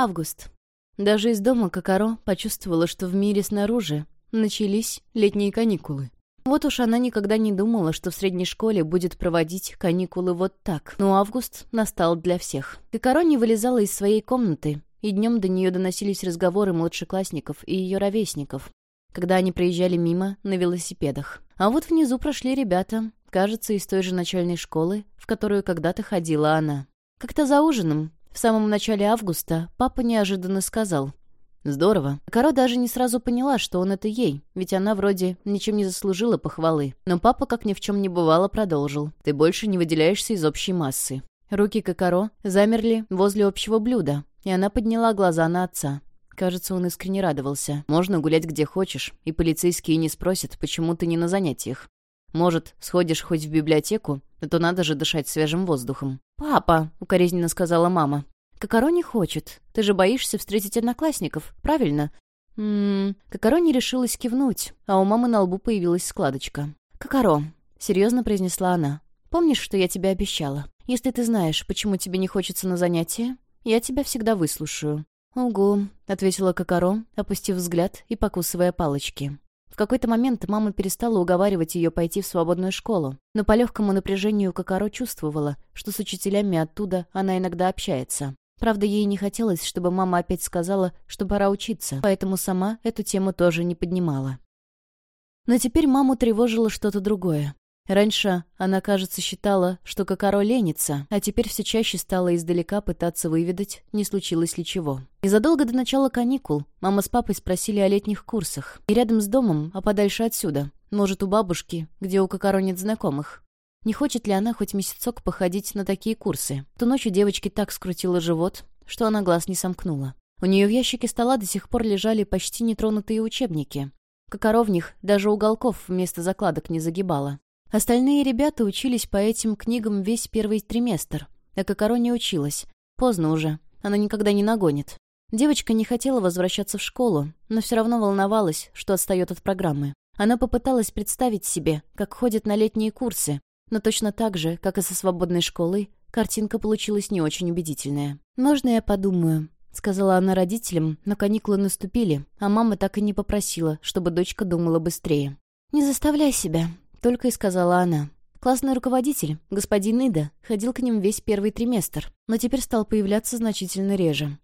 Август. Даже из дома Кокаро почувствовала, что в мире снаружи начались летние каникулы. Вот уж она никогда не думала, что в средней школе будет проводить каникулы вот так. Но август настал для всех. Кокаро не вылезала из своей комнаты, и днем до нее доносились разговоры младшеклассников и ее ровесников, когда они проезжали мимо на велосипедах. А вот внизу прошли ребята, кажется, из той же начальной школы, в которую когда-то ходила она. Как-то за ужином в самом начале августа папа неожиданно сказал «Здорово». Каро даже не сразу поняла, что он это ей, ведь она вроде ничем не заслужила похвалы. Но папа, как ни в чем не бывало, продолжил «Ты больше не выделяешься из общей массы». Руки Кокаро замерли возле общего блюда, и она подняла глаза на отца. Кажется, он искренне радовался. «Можно гулять где хочешь, и полицейские не спросят, почему ты не на занятиях. Может, сходишь хоть в библиотеку, то надо же дышать свежим воздухом». «Папа», — укоризненно сказала мама, — «Кокоро не хочет. Ты же боишься встретить одноклассников, правильно?» «Ммм...» Кокоро не решилась кивнуть, а у мамы на лбу появилась складочка. «Кокоро», — серьезно произнесла она, — «помнишь, что я тебе обещала? Если ты знаешь, почему тебе не хочется на занятия, я тебя всегда выслушаю». «Угу», — ответила Кокоро, опустив взгляд и покусывая палочки. В какой-то момент мама перестала уговаривать ее пойти в свободную школу, но по легкому напряжению Кокоро чувствовала, что с учителями оттуда она иногда общается. Правда, ей не хотелось, чтобы мама опять сказала, что пора учиться, поэтому сама эту тему тоже не поднимала. Но теперь маму тревожило что-то другое. Раньше она, кажется, считала, что Кокоро ленится, а теперь все чаще стала издалека пытаться выведать, не случилось ли чего. И задолго до начала каникул мама с папой спросили о летних курсах. И рядом с домом, а подальше отсюда. Может, у бабушки, где у Кокоро нет знакомых. Не хочет ли она хоть месяцок походить на такие курсы? Ту ночью девочке так скрутило живот, что она глаз не сомкнула. У нее в ящике стола до сих пор лежали почти нетронутые учебники. Кокоро в них даже уголков вместо закладок не загибала. Остальные ребята учились по этим книгам весь первый триместр, а Кокоро не училась. Поздно уже, она никогда не нагонит. Девочка не хотела возвращаться в школу, но все равно волновалась, что отстает от программы. Она попыталась представить себе, как ходит на летние курсы, но точно так же, как и со свободной школой, картинка получилась не очень убедительная. «Можно я подумаю?» — сказала она родителям, но каникулы наступили, а мама так и не попросила, чтобы дочка думала быстрее. «Не заставляй себя. Только и сказала она. Классный руководитель, господин Ида, ходил к ним весь первый триместр, но теперь стал появляться значительно реже.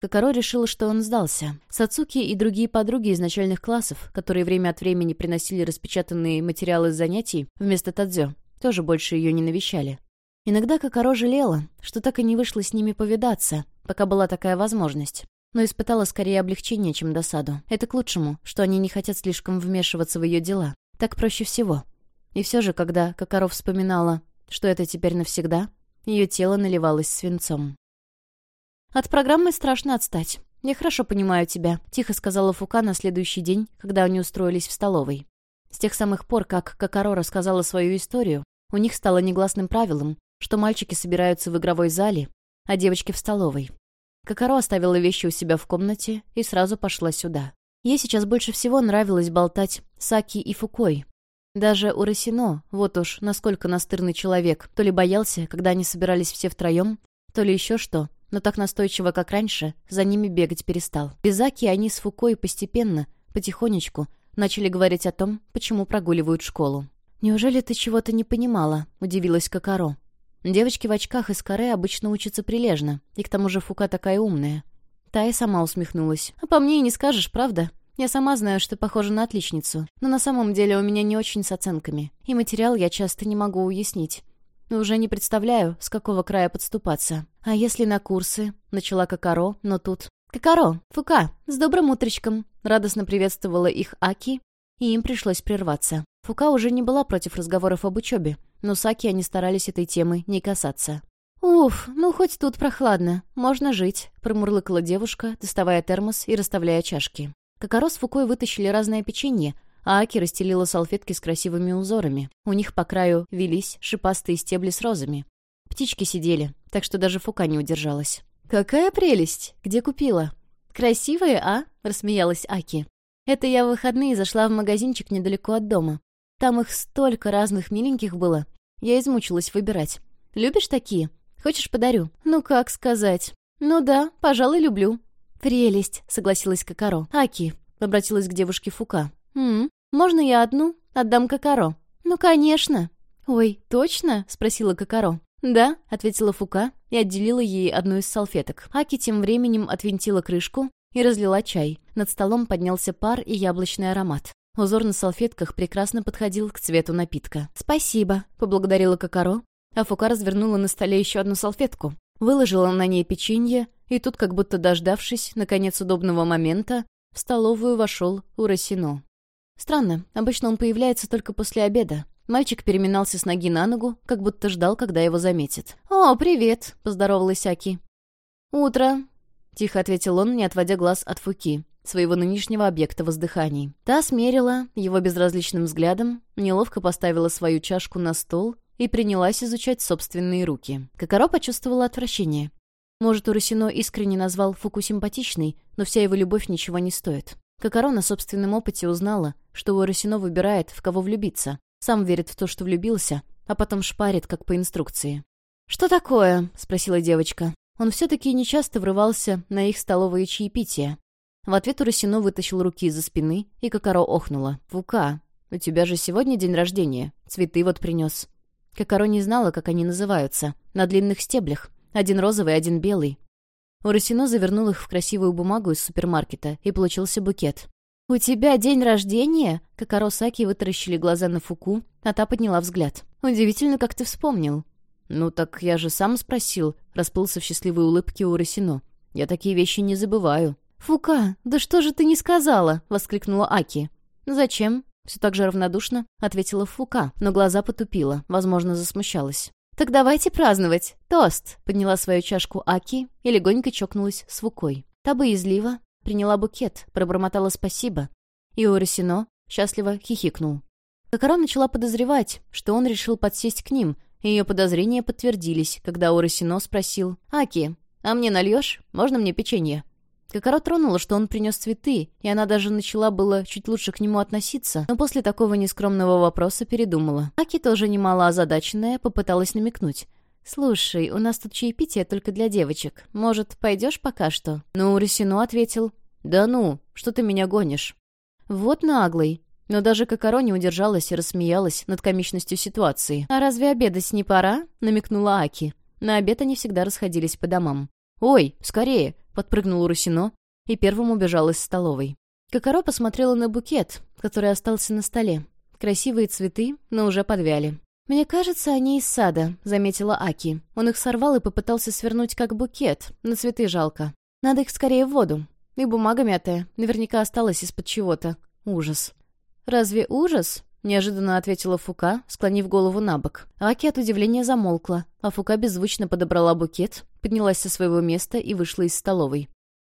Кокоро решила, что он сдался. Сацуки и другие подруги из начальных классов, которые время от времени приносили распечатанные материалы с занятий вместо Тадзё, тоже больше ее не навещали. Иногда Кокоро жалела, что так и не вышло с ними повидаться, пока была такая возможность. Но испытала скорее облегчение, чем досаду. Это к лучшему, что они не хотят слишком вмешиваться в ее дела. Так проще всего. И все же, когда Кокоров вспоминала, что это теперь навсегда, ее тело наливалось свинцом. «От программы страшно отстать. Я хорошо понимаю тебя», — тихо сказала Фука на следующий день, когда они устроились в столовой. С тех самых пор, как Кокоро рассказала свою историю, у них стало негласным правилом, что мальчики собираются в игровой зале, а девочки в столовой. Кокоро оставила вещи у себя в комнате и сразу пошла сюда. Ей сейчас больше всего нравилось болтать с Аки и Фукой, даже у Росино, вот уж насколько настырный человек, то ли боялся, когда они собирались все втроем, то ли еще что, но так настойчиво, как раньше, за ними бегать перестал. Без Аки они с Фукой постепенно, потихонечку, начали говорить о том, почему прогуливают школу. «Неужели ты чего-то не понимала?» — удивилась Кокаро. «Девочки в очках из каре обычно учатся прилежно, и к тому же Фука такая умная». Та и сама усмехнулась. «А по мне и не скажешь, правда?» Я сама знаю, что похожа на отличницу, но на самом деле у меня не очень с оценками, и материал я часто не могу уяснить. Уже не представляю, с какого края подступаться. А если на курсы? Начала Кокаро, но тут... «Кокаро! Фука! С добрым утречком!» Радостно приветствовала их Аки, и им пришлось прерваться. Фука уже не была против разговоров об учебе, но с Аки они старались этой темы не касаться. «Уф, ну хоть тут прохладно, можно жить», — промурлыкала девушка, доставая термос и расставляя чашки. Кокоро с Фукой вытащили разное печенье, а Аки расстелила салфетки с красивыми узорами. У них по краю велись шипастые стебли с розами. Птички сидели, так что даже Фука не удержалась. «Какая прелесть! Где купила?» «Красивые, а?» — рассмеялась Аки. «Это я в выходные зашла в магазинчик недалеко от дома. Там их столько разных миленьких было. Я измучилась выбирать. Любишь такие? Хочешь, подарю?» «Ну, как сказать?» «Ну да, пожалуй, люблю». «Прелесть», — согласилась Кокоро. «Аки», — обратилась к девушке Фука. «М -м, можно я одну? Отдам Кокоро». «Ну, конечно». «Ой, точно?» — спросила Кокоро. «Да», — ответила Фука и отделила ей одну из салфеток. Аки тем временем отвинтила крышку и разлила чай. Над столом поднялся пар и яблочный аромат. Узор на салфетках прекрасно подходил к цвету напитка. «Спасибо», — поблагодарила Кокоро, а Фука развернула на столе еще одну салфетку, выложила на ней печенье, и тут, как будто дождавшись, наконец, удобного момента, в столовую вошел Урасино. Странно, обычно он появляется только после обеда. Мальчик переминался с ноги на ногу, как будто ждал, когда его заметит. «О, привет!» — поздоровалась Аки. «Утро!» — тихо ответил он, не отводя глаз от Фуки, своего нынешнего объекта воздыханий. Та смерила его безразличным взглядом, неловко поставила свою чашку на стол и принялась изучать собственные руки. Кокоро почувствовала отвращение. Может, Урасино искренне назвал Фуку симпатичной, но вся его любовь ничего не стоит. Кокоро на собственном опыте узнала, что Урасино выбирает, в кого влюбиться. Сам верит в то, что влюбился, а потом шпарит, как по инструкции. «Что такое?» — спросила девочка. Он все-таки нечасто врывался на их столовые чаепития. В ответ Урасино вытащил руки из-за спины, и Кокоро охнула. «Фука, у тебя же сегодня день рождения. Цветы вот принес. Кокоро не знала, как они называются. На длинных стеблях. Один розовый, один белый. Урасино завернул их в красивую бумагу из супермаркета, и получился букет. «У тебя день рождения?» Кокоро Саки вытаращили глаза на Фуку, а та подняла взгляд. «Удивительно, как ты вспомнил». «Ну так я же сам спросил», — расплылся в счастливой улыбке Урасино. «Я такие вещи не забываю». «Фука, да что же ты не сказала?» — воскликнула Аки. «Зачем?» Все так же равнодушно ответила Фука, но глаза потупила, возможно, засмущалась. «Так давайте праздновать! Тост!» — подняла свою чашку Аки и легонько чокнулась с Фукой. Та боязливо приняла букет, пробормотала спасибо. И Урасино счастливо хихикнул. Кокоро начала подозревать, что он решил подсесть к ним, и ее подозрения подтвердились, когда Урасино спросил «Аки, а мне нальешь? Можно мне печенье?» Кокоро тронула, что он принес цветы, и она даже начала было чуть лучше к нему относиться, но после такого нескромного вопроса передумала. Аки, тоже немало озадаченная, попыталась намекнуть. «Слушай, у нас тут чаепитие только для девочек. Может, пойдешь пока что?» Но Урисино ответил. «Да ну, что ты меня гонишь?» «Вот наглый». Но даже Кокоро не удержалась и рассмеялась над комичностью ситуации. «А разве обедать не пора?» — намекнула Аки. На обед они всегда расходились по домам. «Ой, скорее!» — подпрыгнул Русино и первым убежал из столовой. Кокоро посмотрела на букет, который остался на столе. Красивые цветы, но уже подвяли. «Мне кажется, они из сада», — заметила Аки. Он их сорвал и попытался свернуть как букет, но цветы жалко. Надо их скорее в воду. И бумага мятая, наверняка осталась из-под чего-то. Ужас. «Разве ужас?» — неожиданно ответила Фука, склонив голову на бок. Аки от удивления замолкла, а Фука беззвучно подобрала букет, поднялась со своего места и вышла из столовой.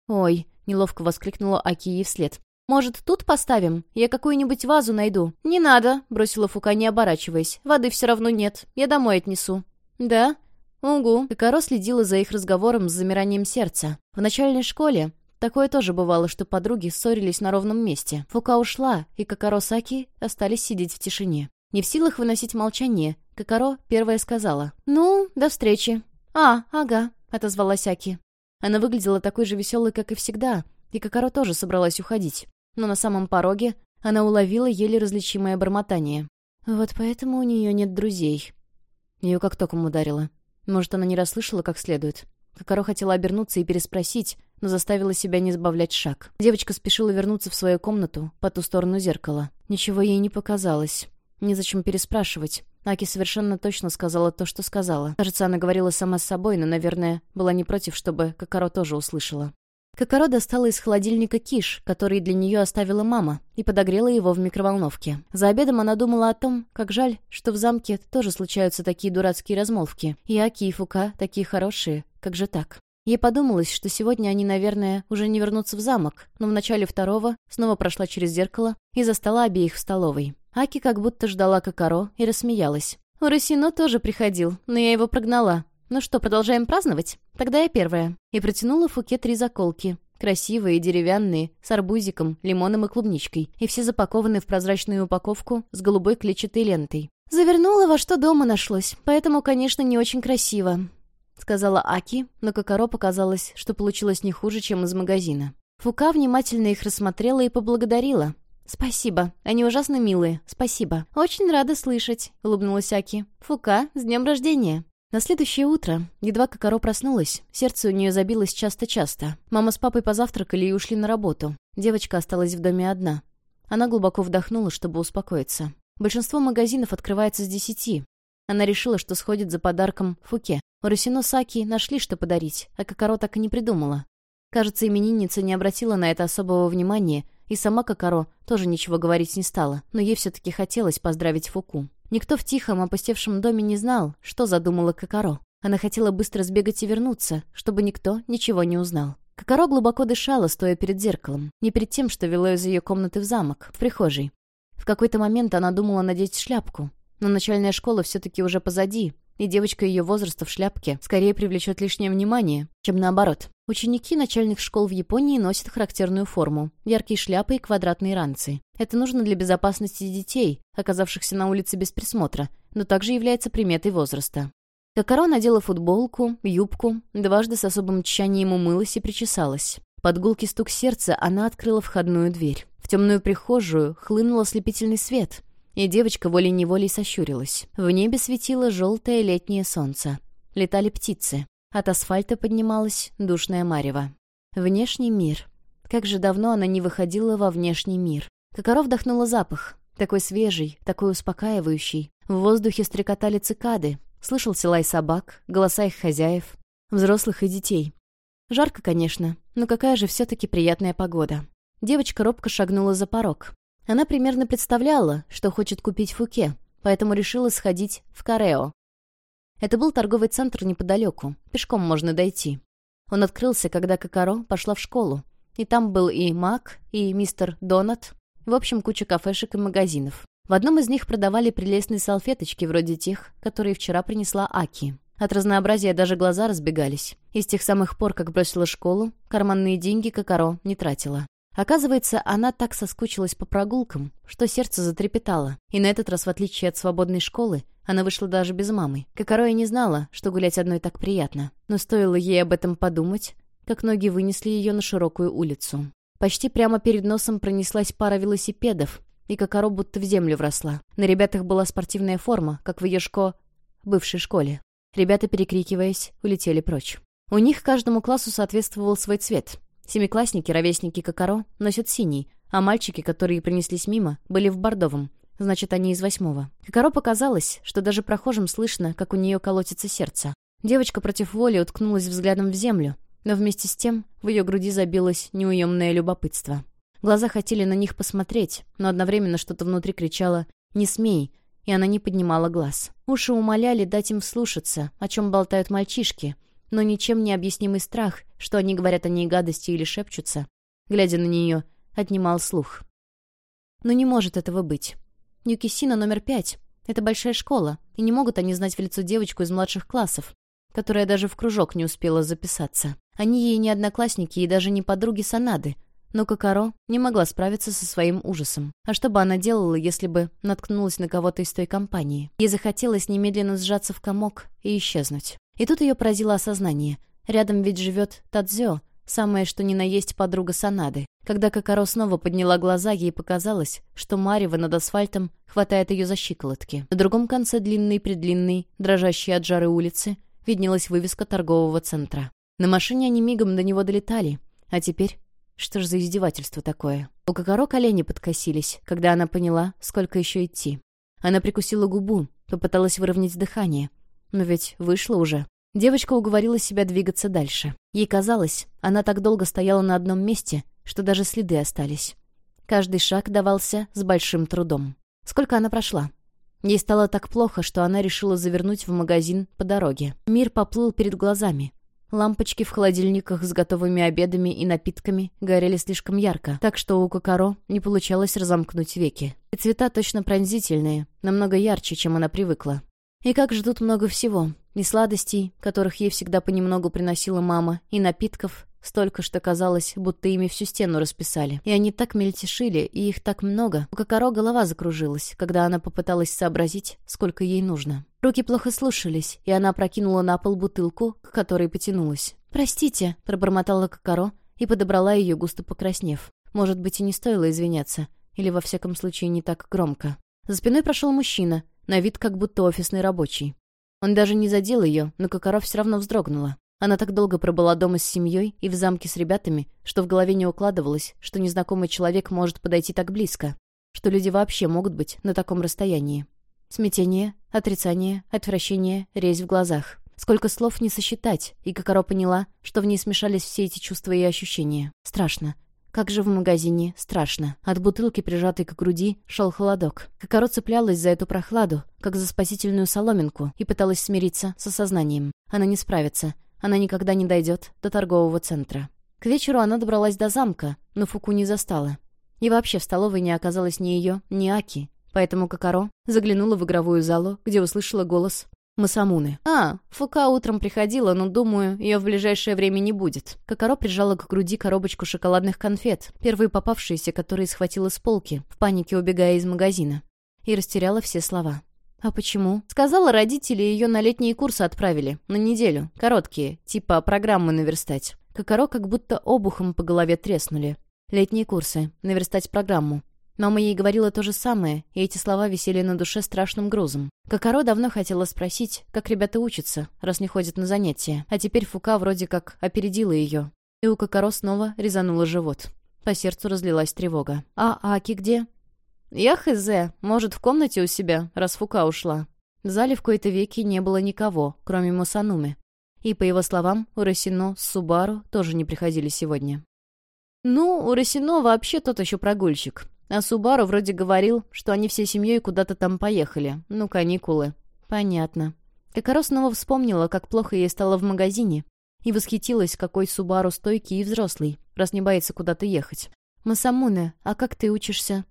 «Ой!» — неловко воскликнула Аки ей вслед. «Может, тут поставим? Я какую-нибудь вазу найду». «Не надо», — бросила Фука, не оборачиваясь. «Воды все равно нет. Я домой отнесу». «Да?» «Угу». Кокоро следила за их разговором с замиранием сердца. В начальной школе Такое тоже бывало, что подруги ссорились на ровном месте. Фука ушла, и Кокоро Саки остались сидеть в тишине. Не в силах выносить молчание, Кокоро первая сказала. «Ну, до встречи». «А, ага», — отозвалась Аки. Она выглядела такой же веселой, как и всегда, и Кокоро тоже собралась уходить. Но на самом пороге она уловила еле различимое бормотание. «Вот поэтому у нее нет друзей». Ее как током ударило. Может, она не расслышала как следует. Кокоро хотела обернуться и переспросить, но заставила себя не сбавлять шаг. Девочка спешила вернуться в свою комнату, по ту сторону зеркала. Ничего ей не показалось. Незачем переспрашивать. Аки совершенно точно сказала то, что сказала. Кажется, она говорила сама с собой, но, наверное, была не против, чтобы Кокоро тоже услышала. Кокоро достала из холодильника киш, который для нее оставила мама, и подогрела его в микроволновке. За обедом она думала о том, как жаль, что в замке тоже случаются такие дурацкие размолвки. И Аки, и Фука такие хорошие. Как же так? Ей подумалось, что сегодня они, наверное, уже не вернутся в замок, но в начале второго снова прошла через зеркало и застала обеих в столовой. Аки как будто ждала Кокоро и рассмеялась. «Урасино тоже приходил, но я его прогнала. «Ну что, продолжаем праздновать? Тогда я первая». И протянула Фуке три заколки. Красивые, деревянные, с арбузиком, лимоном и клубничкой. И все запакованы в прозрачную упаковку с голубой клетчатой лентой. Завернула во что дома нашлось, поэтому, конечно, не очень красиво. — сказала Аки, но Кокоро показалось, что получилось не хуже, чем из магазина. Фука внимательно их рассмотрела и поблагодарила. «Спасибо. Они ужасно милые. Спасибо. Очень рада слышать», — улыбнулась Аки. «Фука, с днем рождения!» На следующее утро, едва Кокоро проснулась, сердце у нее забилось часто-часто. Мама с папой позавтракали и ушли на работу. Девочка осталась в доме одна. Она глубоко вдохнула, чтобы успокоиться. Большинство магазинов открывается с десяти. Она решила, что сходит за подарком Фуке. У Росино Саки нашли, что подарить, а Кокоро так и не придумала. Кажется, именинница не обратила на это особого внимания, и сама Кокоро тоже ничего говорить не стала, но ей все-таки хотелось поздравить Фуку. Никто в тихом, опустевшем доме не знал, что задумала Кокоро. Она хотела быстро сбегать и вернуться, чтобы никто ничего не узнал. Кокоро глубоко дышала, стоя перед зеркалом. Не перед тем, что вело из ее комнаты в замок, в прихожей. В какой-то момент она думала надеть шляпку. Но начальная школа все-таки уже позади, и девочка ее возраста в шляпке скорее привлечет лишнее внимание, чем наоборот. Ученики начальных школ в Японии носят характерную форму – яркие шляпы и квадратные ранцы. Это нужно для безопасности детей, оказавшихся на улице без присмотра, но также является приметой возраста. Кокоро надела футболку, юбку, дважды с особым тщанием умылась и причесалась. Под гулкий стук сердца она открыла входную дверь. В темную прихожую хлынул ослепительный свет, и девочка волей-неволей сощурилась. В небе светило желтое летнее солнце. Летали птицы. От асфальта поднималась душная марево. Внешний мир. Как же давно она не выходила во внешний мир. Кокоро вдохнула запах. Такой свежий, такой успокаивающий. В воздухе стрекотали цикады. Слышался лай собак, голоса их хозяев, взрослых и детей. Жарко, конечно, но какая же все-таки приятная погода. Девочка робко шагнула за порог. Она примерно представляла, что хочет купить фуке, поэтому решила сходить в Карео. Это был торговый центр неподалеку, пешком можно дойти. Он открылся, когда Кокаро пошла в школу, и там был и Мак, и мистер Донат, в общем, куча кафешек и магазинов. В одном из них продавали прелестные салфеточки вроде тех, которые вчера принесла Аки. От разнообразия даже глаза разбегались. И с тех самых пор, как бросила школу, карманные деньги Кокаро не тратила. Оказывается, она так соскучилась по прогулкам, что сердце затрепетало. И на этот раз, в отличие от свободной школы, она вышла даже без мамы. Кокоро и не знала, что гулять одной так приятно. Но стоило ей об этом подумать, как ноги вынесли ее на широкую улицу. Почти прямо перед носом пронеслась пара велосипедов, и Кокоро будто в землю вросла. На ребятах была спортивная форма, как в ее шко... бывшей школе. Ребята, перекрикиваясь, улетели прочь. У них каждому классу соответствовал свой цвет. Семиклассники, ровесники Кокоро, носят синий, а мальчики, которые принеслись мимо, были в бордовом. Значит, они из восьмого. Кокоро показалось, что даже прохожим слышно, как у нее колотится сердце. Девочка против воли уткнулась взглядом в землю, но вместе с тем в ее груди забилось неуемное любопытство. Глаза хотели на них посмотреть, но одновременно что-то внутри кричало «Не смей!» и она не поднимала глаз. Уши умоляли дать им вслушаться, о чем болтают мальчишки, но ничем не объяснимый страх, что они говорят о ней гадости или шепчутся, глядя на нее, отнимал слух. Но не может этого быть. Юкисина номер пять. Это большая школа, и не могут они знать в лицо девочку из младших классов, которая даже в кружок не успела записаться. Они ей не одноклассники и даже не подруги Санады, но Кокаро не могла справиться со своим ужасом. А что бы она делала, если бы наткнулась на кого-то из той компании? Ей захотелось немедленно сжаться в комок и исчезнуть. И тут ее поразило осознание. Рядом ведь живет Тадзё, самое что ни на есть подруга Санады. Когда Кокаро снова подняла глаза, ей показалось, что Марева над асфальтом хватает ее за щиколотки. На другом конце длинной-предлинной, дрожащей от жары улицы, виднелась вывеска торгового центра. На машине они мигом до него долетали, а теперь что ж за издевательство такое? У Кокоро колени подкосились, когда она поняла, сколько еще идти. Она прикусила губу, попыталась выровнять дыхание. Но ведь вышло уже. Девочка уговорила себя двигаться дальше. Ей казалось, она так долго стояла на одном месте, что даже следы остались. Каждый шаг давался с большим трудом. Сколько она прошла? Ей стало так плохо, что она решила завернуть в магазин по дороге. Мир поплыл перед глазами. Лампочки в холодильниках с готовыми обедами и напитками горели слишком ярко, так что у Кокаро не получалось разомкнуть веки. И цвета точно пронзительные, намного ярче, чем она привыкла. И как же тут много всего. И сладостей, которых ей всегда понемногу приносила мама, и напитков, Столько, что казалось, будто ими всю стену расписали. И они так мельтешили, и их так много. У Кокоро голова закружилась, когда она попыталась сообразить, сколько ей нужно. Руки плохо слушались, и она прокинула на пол бутылку, к которой потянулась. «Простите», — пробормотала Кокоро и подобрала ее, густо покраснев. Может быть, и не стоило извиняться. Или, во всяком случае, не так громко. За спиной прошел мужчина, на вид как будто офисный рабочий. Он даже не задел ее, но Кокоро все равно вздрогнула. Она так долго пробыла дома с семьей и в замке с ребятами, что в голове не укладывалось, что незнакомый человек может подойти так близко, что люди вообще могут быть на таком расстоянии. Смятение, отрицание, отвращение, резь в глазах. Сколько слов не сосчитать, и Кокоро поняла, что в ней смешались все эти чувства и ощущения. Страшно. Как же в магазине страшно. От бутылки, прижатой к груди, шел холодок. Кокоро цеплялась за эту прохладу, как за спасительную соломинку, и пыталась смириться с осознанием. Она не справится она никогда не дойдет до торгового центра. К вечеру она добралась до замка, но Фуку не застала. И вообще в столовой не оказалось ни ее, ни Аки, поэтому Кокаро заглянула в игровую залу, где услышала голос Масамуны. «А, Фука утром приходила, но, думаю, ее в ближайшее время не будет». Кокаро прижала к груди коробочку шоколадных конфет, первые попавшиеся, которые схватила с полки, в панике убегая из магазина, и растеряла все слова. «А почему?» Сказала, родители ее на летние курсы отправили. На неделю. Короткие. Типа программы наверстать. Кокоро как будто обухом по голове треснули. Летние курсы. Наверстать программу. Мама ей говорила то же самое, и эти слова висели на душе страшным грузом. Кокоро давно хотела спросить, как ребята учатся, раз не ходят на занятия. А теперь Фука вроде как опередила ее. И у Кокоро снова резануло живот. По сердцу разлилась тревога. «А Аки где?» «Я хз, может, в комнате у себя, раз Фука ушла». В зале в кои-то веки не было никого, кроме Масанумы. И, по его словам, у Росино с Субару тоже не приходили сегодня. «Ну, у Росино вообще тот еще прогульщик. А Субару вроде говорил, что они всей семьей куда-то там поехали. Ну, каникулы». «Понятно». Кокоро снова вспомнила, как плохо ей стало в магазине, и восхитилась, какой Субару стойкий и взрослый, раз не боится куда-то ехать. «Масамуне, а как ты учишься?»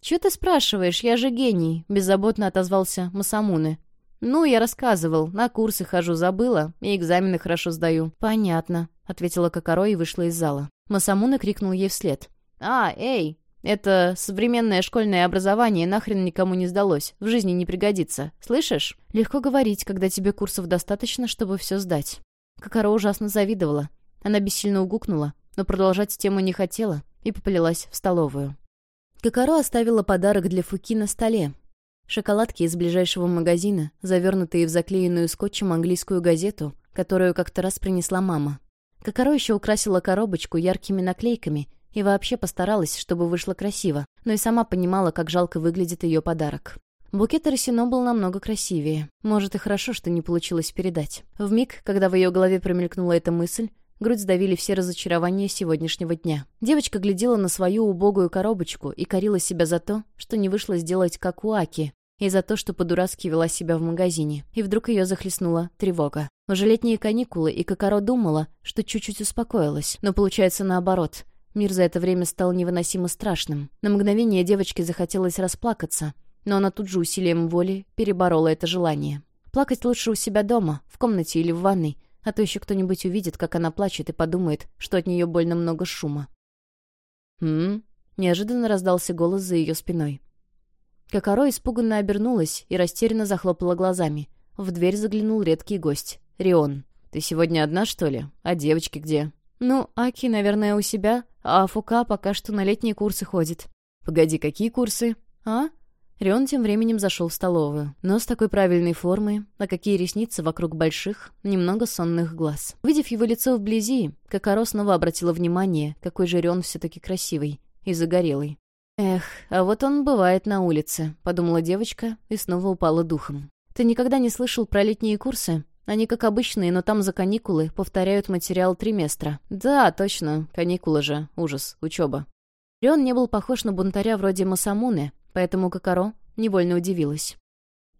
«Чего ты спрашиваешь? Я же гений», — беззаботно отозвался Масамуны. «Ну, я рассказывал. На курсы хожу, забыла. И экзамены хорошо сдаю». «Понятно», — ответила Кокоро и вышла из зала. Масамуна крикнул ей вслед. «А, эй, это современное школьное образование нахрен никому не сдалось. В жизни не пригодится. Слышишь? Легко говорить, когда тебе курсов достаточно, чтобы все сдать». Кокоро ужасно завидовала. Она бессильно угукнула, но продолжать тему не хотела и поплелась в столовую. Кокоро оставила подарок для Фуки на столе. Шоколадки из ближайшего магазина, завернутые в заклеенную скотчем английскую газету, которую как-то раз принесла мама. Кокоро еще украсила коробочку яркими наклейками и вообще постаралась, чтобы вышло красиво, но и сама понимала, как жалко выглядит ее подарок. Букет Росино был намного красивее. Может, и хорошо, что не получилось передать. В миг, когда в ее голове промелькнула эта мысль, Грудь сдавили все разочарования сегодняшнего дня. Девочка глядела на свою убогую коробочку и корила себя за то, что не вышло сделать как у Аки, и за то, что по-дурацки вела себя в магазине. И вдруг ее захлестнула тревога. Уже летние каникулы, и Кокоро думала, что чуть-чуть успокоилась. Но получается наоборот. Мир за это время стал невыносимо страшным. На мгновение девочке захотелось расплакаться, но она тут же усилием воли переборола это желание. Плакать лучше у себя дома, в комнате или в ванной, а то еще кто-нибудь увидит, как она плачет, и подумает, что от нее больно много шума. «М?», неожиданно раздался голос за ее спиной. Кокоро испуганно обернулась и растерянно захлопала глазами. В дверь заглянул редкий гость. Рион. «Ты сегодня одна, что ли? А девочки где?» «Ну, Аки, наверное, у себя, а Фука пока что на летние курсы ходит». «Погоди, какие курсы?» «А?» Рион тем временем зашел в столовую. Нос такой правильной формы, а какие ресницы вокруг больших, немного сонных глаз. Увидев его лицо вблизи, Кокоро снова обратила внимание, какой же Рион все-таки красивый и загорелый. «Эх, а вот он бывает на улице», — подумала девочка и снова упала духом. «Ты никогда не слышал про летние курсы? Они как обычные, но там за каникулы повторяют материал триместра». «Да, точно, каникулы же, ужас, учеба». Рион не был похож на бунтаря вроде Масамуны, поэтому Кокоро невольно удивилась.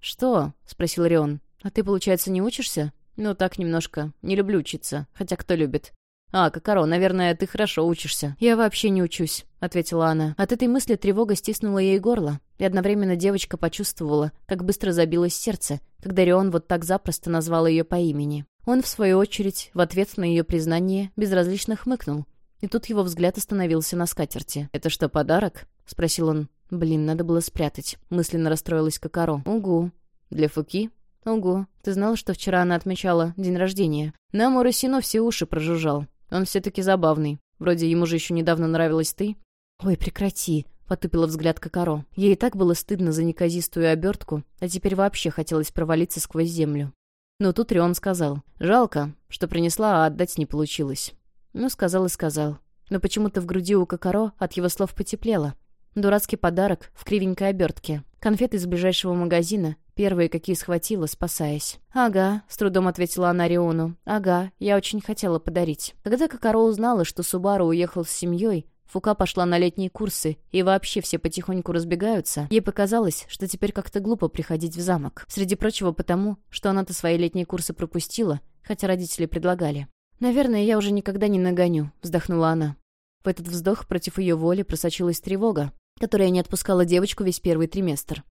«Что?» — спросил Рион. «А ты, получается, не учишься?» «Ну, так немножко. Не люблю учиться. Хотя кто любит?» «А, Кокоро, наверное, ты хорошо учишься». «Я вообще не учусь», — ответила она. От этой мысли тревога стиснула ей горло, и одновременно девочка почувствовала, как быстро забилось сердце, когда Рион вот так запросто назвал ее по имени. Он, в свою очередь, в ответ на ее признание, безразлично хмыкнул. И тут его взгляд остановился на скатерти. «Это что, подарок?» — спросил он. «Блин, надо было спрятать». Мысленно расстроилась Кокаро. «Угу». «Для Фуки?» «Угу. Ты знала, что вчера она отмечала день рождения?» Нам Урасино все уши прожужжал. Он все-таки забавный. Вроде ему же еще недавно нравилась ты. «Ой, прекрати», — потупила взгляд Кокаро. Ей и так было стыдно за неказистую обертку, а теперь вообще хотелось провалиться сквозь землю. Но тут Рион сказал. «Жалко, что принесла, а отдать не получилось». Ну, сказал и сказал. Но почему-то в груди у Кокаро от его слов потеплело. Дурацкий подарок в кривенькой обертке. Конфеты из ближайшего магазина, первые, какие схватила, спасаясь. «Ага», — с трудом ответила она Риону. «Ага, я очень хотела подарить». Когда Кокаро узнала, что Субару уехал с семьей, Фука пошла на летние курсы, и вообще все потихоньку разбегаются, ей показалось, что теперь как-то глупо приходить в замок. Среди прочего потому, что она-то свои летние курсы пропустила, хотя родители предлагали. «Наверное, я уже никогда не нагоню», — вздохнула она. В этот вздох против ее воли просочилась тревога, которая не отпускала девочку весь первый триместр.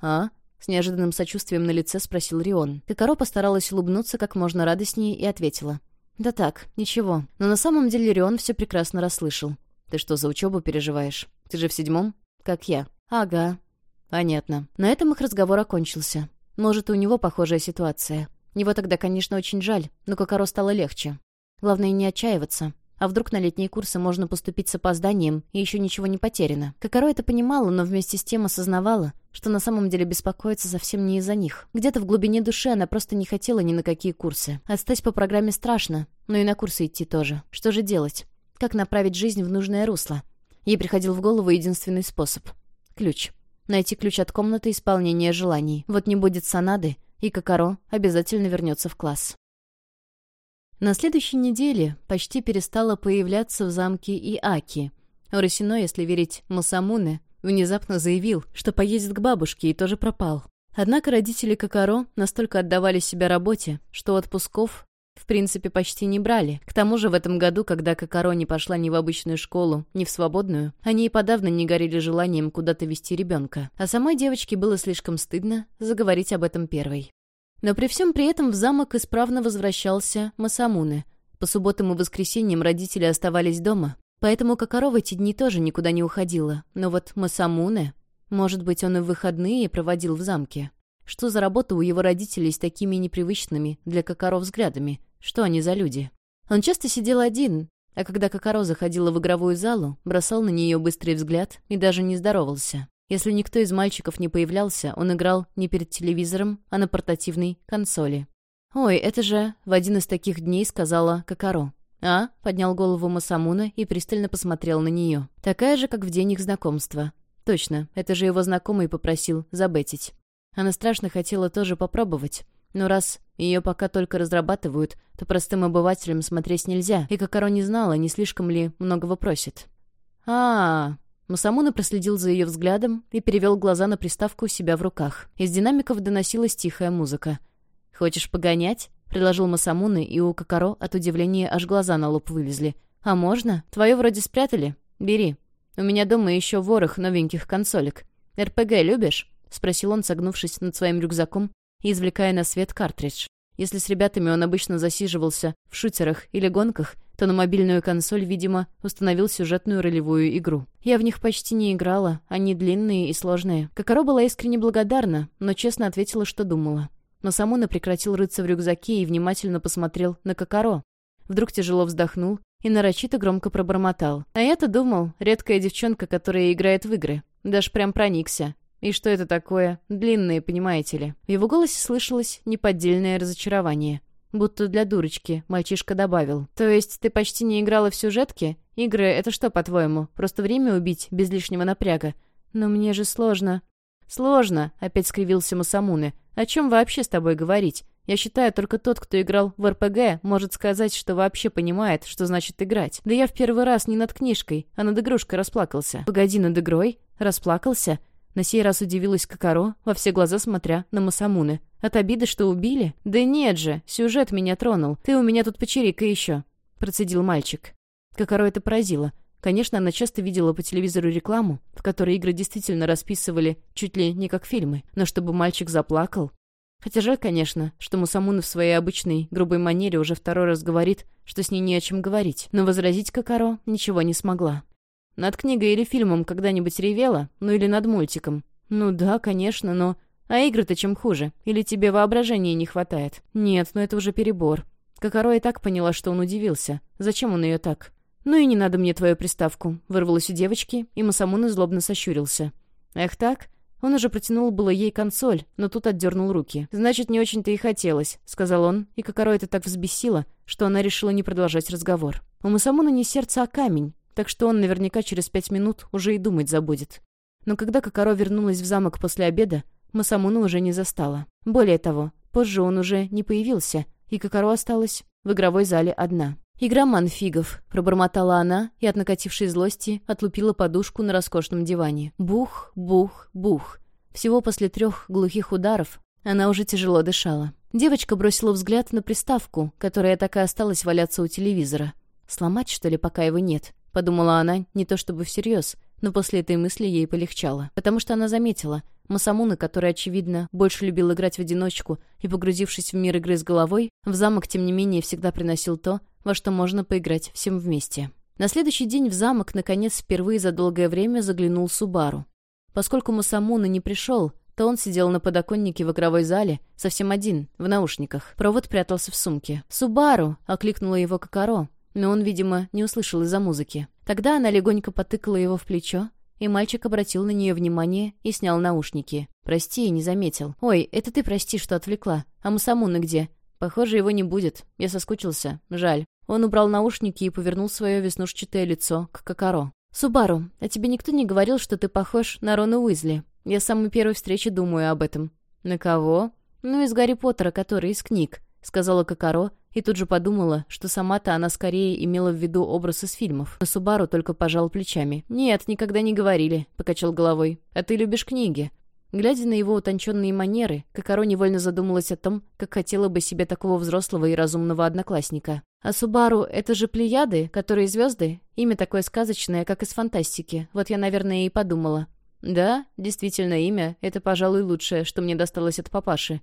«А?» — с неожиданным сочувствием на лице спросил Рион. Кокоро постаралась улыбнуться как можно радостнее и ответила. «Да так, ничего. Но на самом деле Рион все прекрасно расслышал. Ты что, за учебу переживаешь? Ты же в седьмом? Как я?» «Ага». «Понятно. На этом их разговор окончился. Может, у него похожая ситуация. Его тогда, конечно, очень жаль, но Кокоро стало легче. Главное, не отчаиваться. А вдруг на летние курсы можно поступить с опозданием, и еще ничего не потеряно? Кокоро это понимала, но вместе с тем осознавала, что на самом деле беспокоится совсем не из-за них. Где-то в глубине души она просто не хотела ни на какие курсы. Отстать по программе страшно, но и на курсы идти тоже. Что же делать? Как направить жизнь в нужное русло? Ей приходил в голову единственный способ. Ключ. Найти ключ от комнаты исполнения желаний. Вот не будет Санады, и Кокоро обязательно вернется в класс. На следующей неделе почти перестала появляться в замке и Аки. Урасино, если верить Масамуне, внезапно заявил, что поедет к бабушке и тоже пропал. Однако родители Кокаро настолько отдавали себя работе, что отпусков в принципе почти не брали. К тому же в этом году, когда Кокаро не пошла ни в обычную школу, ни в свободную, они и подавно не горели желанием куда-то вести ребенка. А самой девочке было слишком стыдно заговорить об этом первой. Но при всем при этом в замок исправно возвращался Масамуне. По субботам и воскресеньям родители оставались дома, поэтому Кокоро в эти дни тоже никуда не уходила. Но вот Масамуне... Может быть, он и выходные проводил в замке. Что за работа у его родителей с такими непривычными для Кокоро взглядами? Что они за люди? Он часто сидел один, а когда Кокоро заходила в игровую залу, бросал на нее быстрый взгляд и даже не здоровался. Если никто из мальчиков не появлялся, он играл не перед телевизором, а на портативной консоли. «Ой, это же...» — в один из таких дней сказала Кокаро. «А?» — поднял голову Масамуна и пристально посмотрел на нее. Такая же, как в день их знакомства. Точно, это же его знакомый попросил забетить. Она страшно хотела тоже попробовать. Но раз ее пока только разрабатывают, то простым обывателям смотреть нельзя, и Кокаро не знала, не слишком ли многого просит. а, -а, -а Масамуна проследил за ее взглядом и перевел глаза на приставку у себя в руках. Из динамиков доносилась тихая музыка. «Хочешь погонять?» — предложил Масамуна, и у Кокаро от удивления аж глаза на лоб вылезли. «А можно? Твое вроде спрятали? Бери. У меня дома еще ворох новеньких консолек. РПГ любишь?» — спросил он, согнувшись над своим рюкзаком и извлекая на свет картридж. Если с ребятами он обычно засиживался в шутерах или гонках, то на мобильную консоль, видимо, установил сюжетную ролевую игру. Я в них почти не играла, они длинные и сложные. Кокоро была искренне благодарна, но честно ответила, что думала. Но Самуна прекратил рыться в рюкзаке и внимательно посмотрел на Кокоро. Вдруг тяжело вздохнул и нарочито громко пробормотал. А я-то думал, редкая девчонка, которая играет в игры. Даже прям проникся. И что это такое? Длинные, понимаете ли. В его голосе слышалось неподдельное разочарование. Будто для дурочки, мальчишка добавил. «То есть ты почти не играла в сюжетки? Игры — это что, по-твоему? Просто время убить, без лишнего напряга? Но мне же сложно». «Сложно», — опять скривился Масамуны. «О чем вообще с тобой говорить? Я считаю, только тот, кто играл в РПГ, может сказать, что вообще понимает, что значит играть. Да я в первый раз не над книжкой, а над игрушкой расплакался». «Погоди, над игрой? Расплакался?» На сей раз удивилась Кокаро, во все глаза смотря на Масамуны. От обиды, что убили? Да нет же, сюжет меня тронул. Ты у меня тут почерика еще. Процедил мальчик. Кокаро это поразило. Конечно, она часто видела по телевизору рекламу, в которой игры действительно расписывали чуть ли не как фильмы. Но чтобы мальчик заплакал... Хотя жаль, конечно, что Мусамуна в своей обычной грубой манере уже второй раз говорит, что с ней не о чем говорить, но возразить Кокаро ничего не смогла. Над книгой или фильмом когда-нибудь ревела? Ну или над мультиком? Ну да, конечно, но... А игры-то чем хуже? Или тебе воображения не хватает? Нет, ну это уже перебор. Кокаро и так поняла, что он удивился. Зачем он ее так? «Ну и не надо мне твою приставку», — вырвалось у девочки, и Масамуна злобно сощурился. «Эх так?» Он уже протянул было ей консоль, но тут отдернул руки. «Значит, не очень-то и хотелось», — сказал он, и Кокаро это так взбесило, что она решила не продолжать разговор. У Масамуна не сердце, а камень, так что он наверняка через пять минут уже и думать забудет. Но когда Кокаро вернулась в замок после обеда, Масамуна уже не застала. Более того, позже он уже не появился, и Кокаро осталась в игровой зале одна. «Игроман фигов», — пробормотала она и от накатившей злости отлупила подушку на роскошном диване. Бух, бух, бух. Всего после трех глухих ударов она уже тяжело дышала. Девочка бросила взгляд на приставку, которая так и осталась валяться у телевизора. «Сломать, что ли, пока его нет?» — подумала она, не то чтобы всерьез, но после этой мысли ей полегчало. Потому что она заметила, Масамуна, который, очевидно, больше любил играть в одиночку и, погрузившись в мир игры с головой, в замок, тем не менее, всегда приносил то, во что можно поиграть всем вместе. На следующий день в замок, наконец, впервые за долгое время заглянул Субару. Поскольку Масамуна не пришел, то он сидел на подоконнике в игровой зале, совсем один, в наушниках. Провод прятался в сумке. «Субару!» — окликнула его Кокаро, но он, видимо, не услышал из-за музыки. Тогда она легонько потыкала его в плечо, и мальчик обратил на нее внимание и снял наушники. «Прости, не заметил. Ой, это ты прости, что отвлекла. А Масамуна где?» «Похоже, его не будет. Я соскучился. Жаль». Он убрал наушники и повернул свое веснушчатое лицо к Кокаро. «Субару, а тебе никто не говорил, что ты похож на Рона Уизли? Я с самой первой встречи думаю об этом». «На кого?» «Ну, из Гарри Поттера, который из книг», — сказала Кокаро, и тут же подумала, что сама-то она скорее имела в виду образ из фильмов. Но Субару только пожал плечами. «Нет, никогда не говорили», — покачал головой. «А ты любишь книги?» Глядя на его утонченные манеры, Кокаро невольно задумалась о том, как хотела бы себе такого взрослого и разумного одноклассника. А Субару — это же Плеяды, которые звезды? Имя такое сказочное, как из фантастики. Вот я, наверное, и подумала. Да, действительно, имя — это, пожалуй, лучшее, что мне досталось от папаши.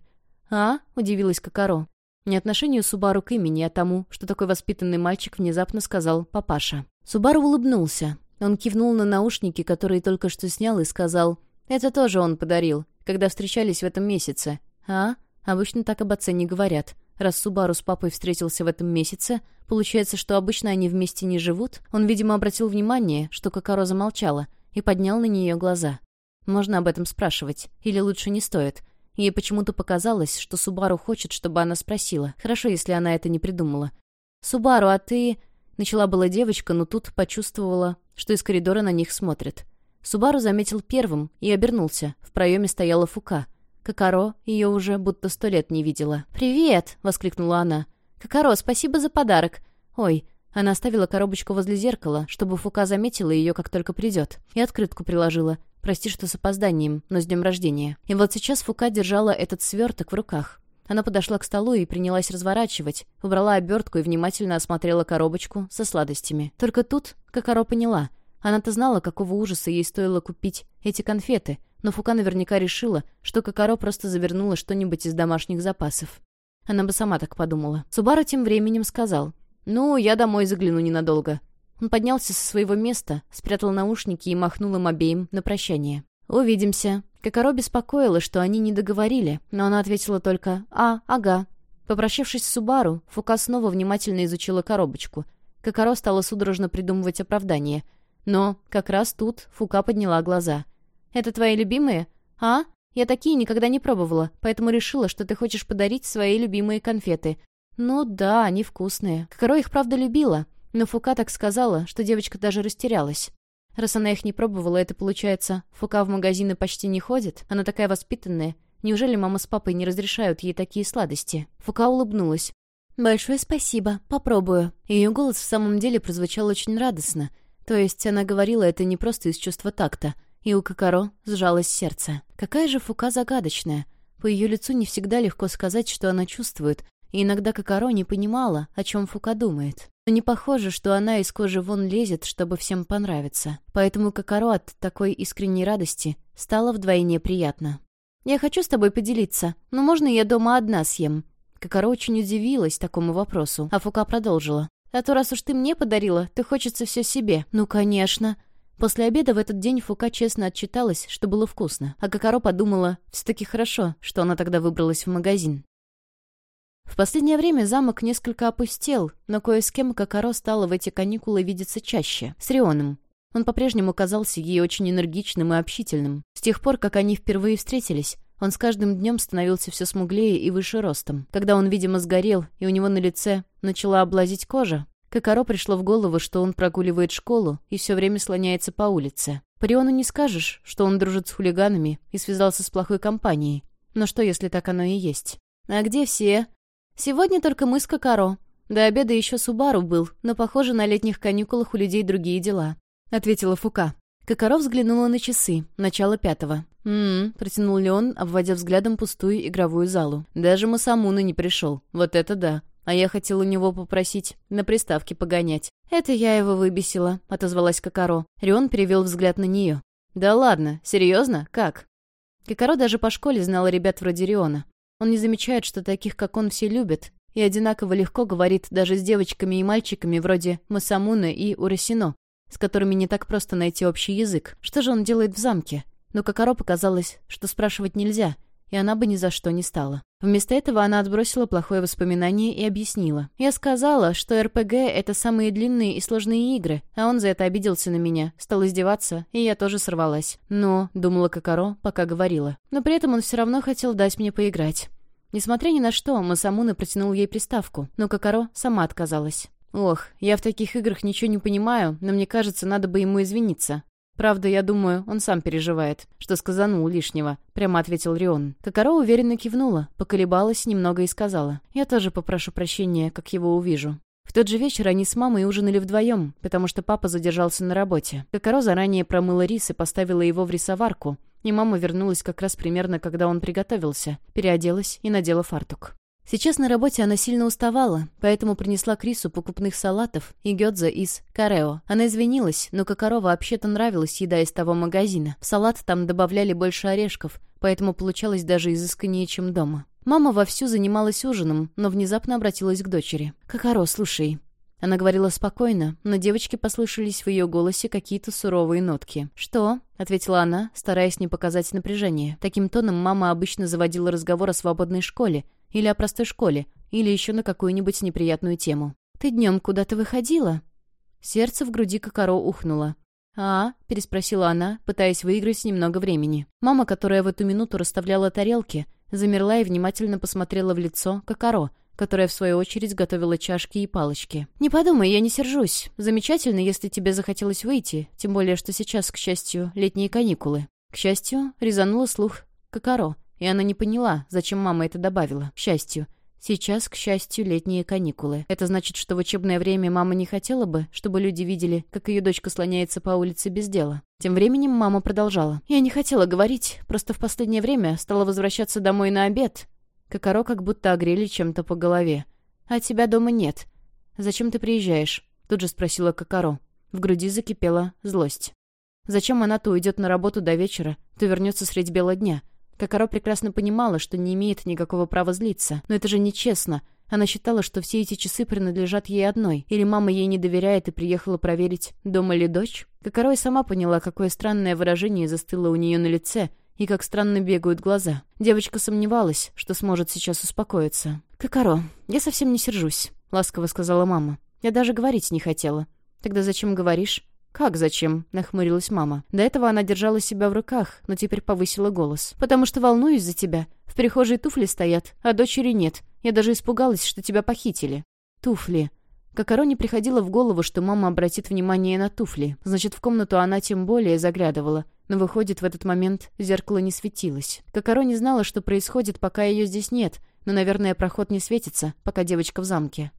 «А?» — удивилась Кокаро. Не отношению Субару к имени, а тому, что такой воспитанный мальчик внезапно сказал «папаша». Субару улыбнулся. Он кивнул на наушники, которые только что снял, и сказал это тоже он подарил, когда встречались в этом месяце. А? Обычно так об отце не говорят. Раз Субару с папой встретился в этом месяце, получается, что обычно они вместе не живут? Он, видимо, обратил внимание, что Кокоро замолчала, и поднял на нее глаза. Можно об этом спрашивать, или лучше не стоит. Ей почему-то показалось, что Субару хочет, чтобы она спросила. Хорошо, если она это не придумала. «Субару, а ты...» Начала была девочка, но тут почувствовала, что из коридора на них смотрят. Субару заметил первым и обернулся. В проеме стояла Фука. Кокаро ее уже будто сто лет не видела. «Привет!» — воскликнула она. «Кокаро, спасибо за подарок!» «Ой!» Она оставила коробочку возле зеркала, чтобы Фука заметила ее, как только придет. И открытку приложила. «Прости, что с опозданием, но с днем рождения». И вот сейчас Фука держала этот сверток в руках. Она подошла к столу и принялась разворачивать, убрала обертку и внимательно осмотрела коробочку со сладостями. Только тут Кокаро поняла — она-то знала, какого ужаса ей стоило купить эти конфеты, но Фука наверняка решила, что Кокаро просто завернула что-нибудь из домашних запасов. Она бы сама так подумала. Субару тем временем сказал, «Ну, я домой загляну ненадолго». Он поднялся со своего места, спрятал наушники и махнул им обеим на прощание. «Увидимся». Кокаро беспокоила, что они не договорили, но она ответила только «А, ага». Попрощавшись с Субару, Фука снова внимательно изучила коробочку. Кокаро стала судорожно придумывать оправдание — но как раз тут Фука подняла глаза. «Это твои любимые? А? Я такие никогда не пробовала, поэтому решила, что ты хочешь подарить свои любимые конфеты. Ну да, они вкусные. Какаро их правда любила, но Фука так сказала, что девочка даже растерялась. Раз она их не пробовала, это получается, Фука в магазины почти не ходит? Она такая воспитанная. Неужели мама с папой не разрешают ей такие сладости? Фука улыбнулась. «Большое спасибо. Попробую». Ее голос в самом деле прозвучал очень радостно — то есть она говорила это не просто из чувства такта, и у Кокаро сжалось сердце. Какая же Фука загадочная. По ее лицу не всегда легко сказать, что она чувствует, и иногда Кокаро не понимала, о чем Фука думает. Но не похоже, что она из кожи вон лезет, чтобы всем понравиться. Поэтому Кокаро от такой искренней радости стало вдвойне приятно. «Я хочу с тобой поделиться, но можно я дома одна съем?» Кокоро очень удивилась такому вопросу, а Фука продолжила. «А то раз уж ты мне подарила, то хочется все себе». «Ну, конечно». После обеда в этот день Фука честно отчиталась, что было вкусно, а Кокоро подумала, все-таки хорошо, что она тогда выбралась в магазин. В последнее время замок несколько опустел, но кое с кем Кокоро стало в эти каникулы видеться чаще. С Рионом. Он по-прежнему казался ей очень энергичным и общительным. С тех пор, как они впервые встретились, он с каждым днем становился все смуглее и выше ростом. Когда он, видимо, сгорел, и у него на лице начала облазить кожа, Кокоро пришло в голову, что он прогуливает школу и все время слоняется по улице. По Риону не скажешь, что он дружит с хулиганами и связался с плохой компанией. Но что, если так оно и есть? «А где все?» «Сегодня только мы с Кокоро. До обеда еще Субару был, но, похоже, на летних каникулах у людей другие дела», — ответила Фука. Кокоро взглянула на часы, начало пятого. «М-м», протянул Леон, обводя взглядом пустую игровую залу. «Даже Масамуна не пришел. Вот это да. А я хотел у него попросить на приставке погонять». «Это я его выбесила», — отозвалась Кокоро. Рион перевел взгляд на нее. «Да ладно, серьезно? Как?» Кокоро даже по школе знала ребят вроде Риона. Он не замечает, что таких, как он, все любят, и одинаково легко говорит даже с девочками и мальчиками вроде Масамуна и Урасино, с которыми не так просто найти общий язык. Что же он делает в замке? Но Кокоро показалось, что спрашивать нельзя, и она бы ни за что не стала. Вместо этого она отбросила плохое воспоминание и объяснила. «Я сказала, что РПГ — это самые длинные и сложные игры, а он за это обиделся на меня, стал издеваться, и я тоже сорвалась. Но, — думала Кокоро, пока говорила, но при этом он все равно хотел дать мне поиграть». Несмотря ни на что, Масамуна протянул ей приставку, но Кокоро сама отказалась. «Ох, я в таких играх ничего не понимаю, но мне кажется, надо бы ему извиниться. Правда, я думаю, он сам переживает, что сказанул лишнего», — прямо ответил Рион. Кокоро уверенно кивнула, поколебалась немного и сказала. «Я тоже попрошу прощения, как его увижу». В тот же вечер они с мамой ужинали вдвоем, потому что папа задержался на работе. Кокоро заранее промыла рис и поставила его в рисоварку, и мама вернулась как раз примерно, когда он приготовился, переоделась и надела фартук. Сейчас на работе она сильно уставала, поэтому принесла Крису покупных салатов и гёдза из Карео. Она извинилась, но Кокоро вообще-то нравилась еда из того магазина. В салат там добавляли больше орешков, поэтому получалось даже изысканнее, чем дома. Мама вовсю занималась ужином, но внезапно обратилась к дочери. «Кокоро, слушай, она говорила спокойно, но девочке послышались в ее голосе какие-то суровые нотки. «Что?» — ответила она, стараясь не показать напряжение. Таким тоном мама обычно заводила разговор о свободной школе, или о простой школе, или еще на какую-нибудь неприятную тему. «Ты днем куда-то выходила?» Сердце в груди Кокоро ухнуло. «А?» — переспросила она, пытаясь выиграть немного времени. Мама, которая в эту минуту расставляла тарелки, замерла и внимательно посмотрела в лицо Кокоро, которая, в свою очередь, готовила чашки и палочки. «Не подумай, я не сержусь. Замечательно, если тебе захотелось выйти, тем более, что сейчас, к счастью, летние каникулы». К счастью, резанула слух Кокоро, и она не поняла, зачем мама это добавила. К счастью. Сейчас, к счастью, летние каникулы. Это значит, что в учебное время мама не хотела бы, чтобы люди видели, как ее дочка слоняется по улице без дела. Тем временем мама продолжала. «Я не хотела говорить, просто в последнее время стала возвращаться домой на обед, Кокоро как будто огрели чем-то по голове. «А тебя дома нет. Зачем ты приезжаешь?» Тут же спросила Кокоро. В груди закипела злость. Зачем она то уйдет на работу до вечера, то вернется средь бела дня? Кокоро прекрасно понимала, что не имеет никакого права злиться. Но это же нечестно. Она считала, что все эти часы принадлежат ей одной. Или мама ей не доверяет и приехала проверить, дома ли дочь? Кокоро и сама поняла, какое странное выражение застыло у нее на лице, и как странно бегают глаза. Девочка сомневалась, что сможет сейчас успокоиться. «Кокоро, я совсем не сержусь», — ласково сказала мама. «Я даже говорить не хотела». «Тогда зачем говоришь?» «Как зачем?» — нахмурилась мама. До этого она держала себя в руках, но теперь повысила голос. «Потому что волнуюсь за тебя. В прихожей туфли стоят, а дочери нет. Я даже испугалась, что тебя похитили». «Туфли». Кокоро не приходило в голову, что мама обратит внимание на туфли. Значит, в комнату она тем более заглядывала. Но выходит, в этот момент зеркало не светилось. Кокоро не знала, что происходит, пока ее здесь нет, но, наверное, проход не светится, пока девочка в замке.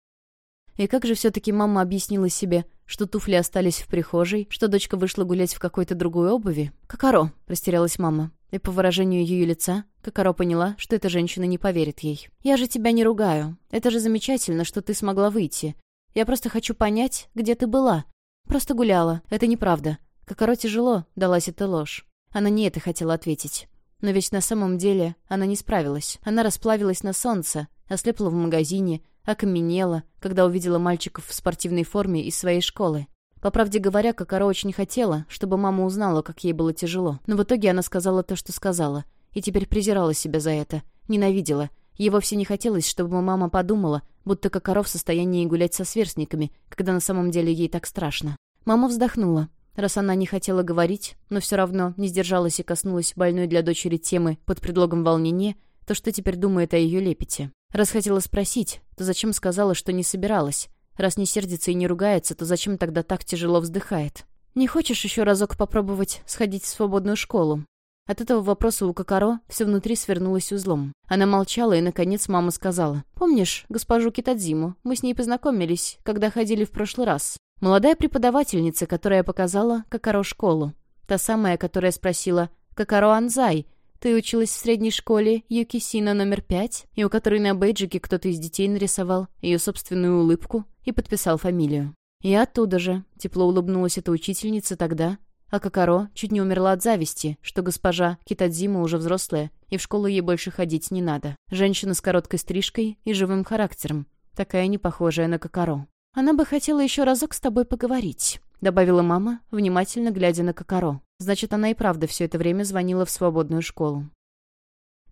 И как же все-таки мама объяснила себе, что туфли остались в прихожей, что дочка вышла гулять в какой-то другой обуви? «Кокоро», — растерялась мама. И по выражению ее лица, Кокоро поняла, что эта женщина не поверит ей. «Я же тебя не ругаю. Это же замечательно, что ты смогла выйти. Я просто хочу понять, где ты была. Просто гуляла. Это неправда. Кокоро тяжело, далась эта ложь. Она не это хотела ответить. Но ведь на самом деле она не справилась. Она расплавилась на солнце, ослепла в магазине, окаменела, когда увидела мальчиков в спортивной форме из своей школы. По правде говоря, Кокоро очень хотела, чтобы мама узнала, как ей было тяжело. Но в итоге она сказала то, что сказала. И теперь презирала себя за это. Ненавидела. Ей вовсе не хотелось, чтобы мама подумала, будто Кокоро в состоянии гулять со сверстниками, когда на самом деле ей так страшно. Мама вздохнула. Раз она не хотела говорить, но все равно не сдержалась и коснулась больной для дочери темы под предлогом волнения, то что теперь думает о ее лепете. Раз хотела спросить, то зачем сказала, что не собиралась? Раз не сердится и не ругается, то зачем тогда так тяжело вздыхает? «Не хочешь еще разок попробовать сходить в свободную школу?» От этого вопроса у Кокоро все внутри свернулось узлом. Она молчала, и, наконец, мама сказала. «Помнишь госпожу Китадзиму? Мы с ней познакомились, когда ходили в прошлый раз. Молодая преподавательница, которая показала Кокоро школу. Та самая, которая спросила «Кокоро Анзай, ты училась в средней школе Юкисина номер пять, и у которой на бейджике кто-то из детей нарисовал ее собственную улыбку и подписал фамилию. И оттуда же тепло улыбнулась эта учительница тогда, а Кокаро чуть не умерла от зависти, что госпожа Китадзима уже взрослая, и в школу ей больше ходить не надо. Женщина с короткой стрижкой и живым характером, такая не похожая на Кокаро. «Она бы хотела еще разок с тобой поговорить», — добавила мама, внимательно глядя на Кокаро. Значит, она и правда все это время звонила в свободную школу.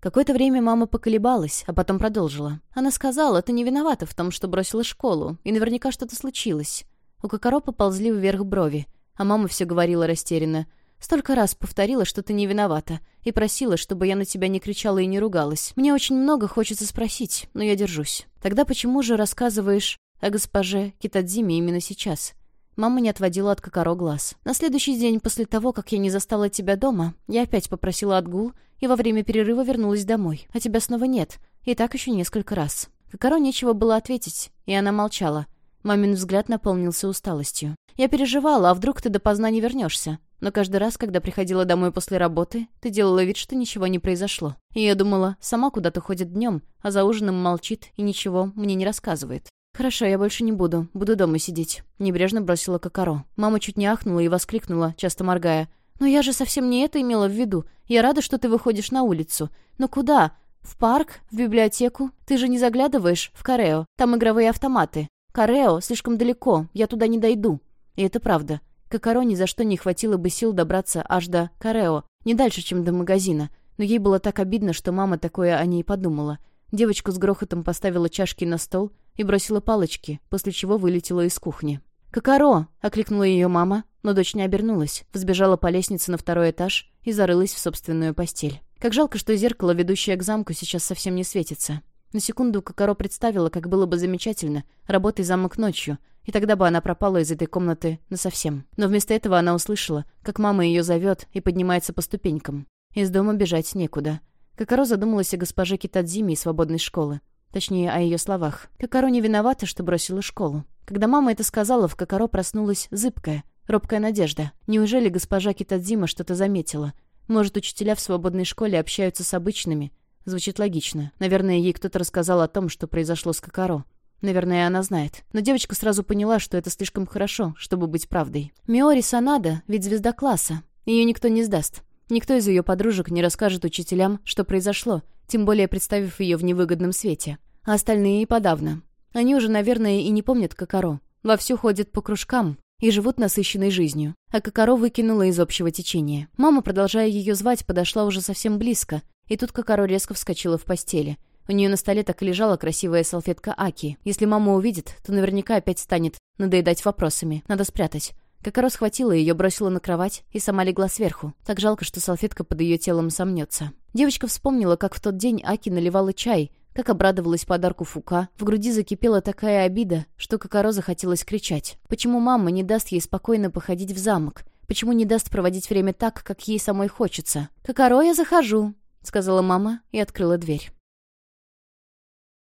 Какое-то время мама поколебалась, а потом продолжила. Она сказала, ты не виновата в том, что бросила школу, и наверняка что-то случилось. У Кокоро поползли вверх брови, а мама все говорила растерянно. Столько раз повторила, что ты не виновата, и просила, чтобы я на тебя не кричала и не ругалась. Мне очень много хочется спросить, но я держусь. Тогда почему же рассказываешь о госпоже Китадзиме именно сейчас? Мама не отводила от Кокоро глаз. На следующий день после того, как я не застала тебя дома, я опять попросила отгул и во время перерыва вернулась домой. А тебя снова нет. И так еще несколько раз. Кокоро нечего было ответить, и она молчала. Мамин взгляд наполнился усталостью. «Я переживала, а вдруг ты допоздна не вернешься? Но каждый раз, когда приходила домой после работы, ты делала вид, что ничего не произошло. И я думала, сама куда-то ходит днем, а за ужином молчит и ничего мне не рассказывает. «Хорошо, я больше не буду. Буду дома сидеть», — небрежно бросила Кокоро. Мама чуть не ахнула и воскликнула, часто моргая. «Но я же совсем не это имела в виду. Я рада, что ты выходишь на улицу. Но куда? В парк? В библиотеку? Ты же не заглядываешь в Карео. Там игровые автоматы. Карео слишком далеко. Я туда не дойду». И это правда. Кокоро ни за что не хватило бы сил добраться аж до Карео, не дальше, чем до магазина. Но ей было так обидно, что мама такое о ней подумала. Девочка с грохотом поставила чашки на стол и бросила палочки, после чего вылетела из кухни. «Кокоро!» — окликнула ее мама, но дочь не обернулась, взбежала по лестнице на второй этаж и зарылась в собственную постель. Как жалко, что зеркало, ведущее к замку, сейчас совсем не светится. На секунду Кокоро представила, как было бы замечательно, работай замок ночью, и тогда бы она пропала из этой комнаты насовсем. Но вместо этого она услышала, как мама ее зовет и поднимается по ступенькам. Из дома бежать некуда. Кокоро задумалась о госпоже Китадзиме и свободной школы. Точнее, о ее словах. Кокоро не виновата, что бросила школу. Когда мама это сказала, в Кокоро проснулась зыбкая, робкая надежда. Неужели госпожа Китадзима что-то заметила? Может, учителя в свободной школе общаются с обычными? Звучит логично. Наверное, ей кто-то рассказал о том, что произошло с Кокоро. Наверное, она знает. Но девочка сразу поняла, что это слишком хорошо, чтобы быть правдой. Миори Санада ведь звезда класса. Ее никто не сдаст. Никто из ее подружек не расскажет учителям, что произошло, тем более представив ее в невыгодном свете. А остальные и подавно. Они уже, наверное, и не помнят Кокоро. Вовсю ходят по кружкам и живут насыщенной жизнью. А Кокоро выкинула из общего течения. Мама, продолжая ее звать, подошла уже совсем близко. И тут Кокоро резко вскочила в постели. У нее на столе так и лежала красивая салфетка Аки. Если мама увидит, то наверняка опять станет надоедать вопросами. Надо спрятать. Кокоро схватила ее, бросила на кровать и сама легла сверху. Так жалко, что салфетка под ее телом сомнется. Девочка вспомнила, как в тот день Аки наливала чай, как обрадовалась подарку Фука. В груди закипела такая обида, что Кокоро захотелось кричать. Почему мама не даст ей спокойно походить в замок? Почему не даст проводить время так, как ей самой хочется? «Кокоро, я захожу», — сказала мама и открыла дверь.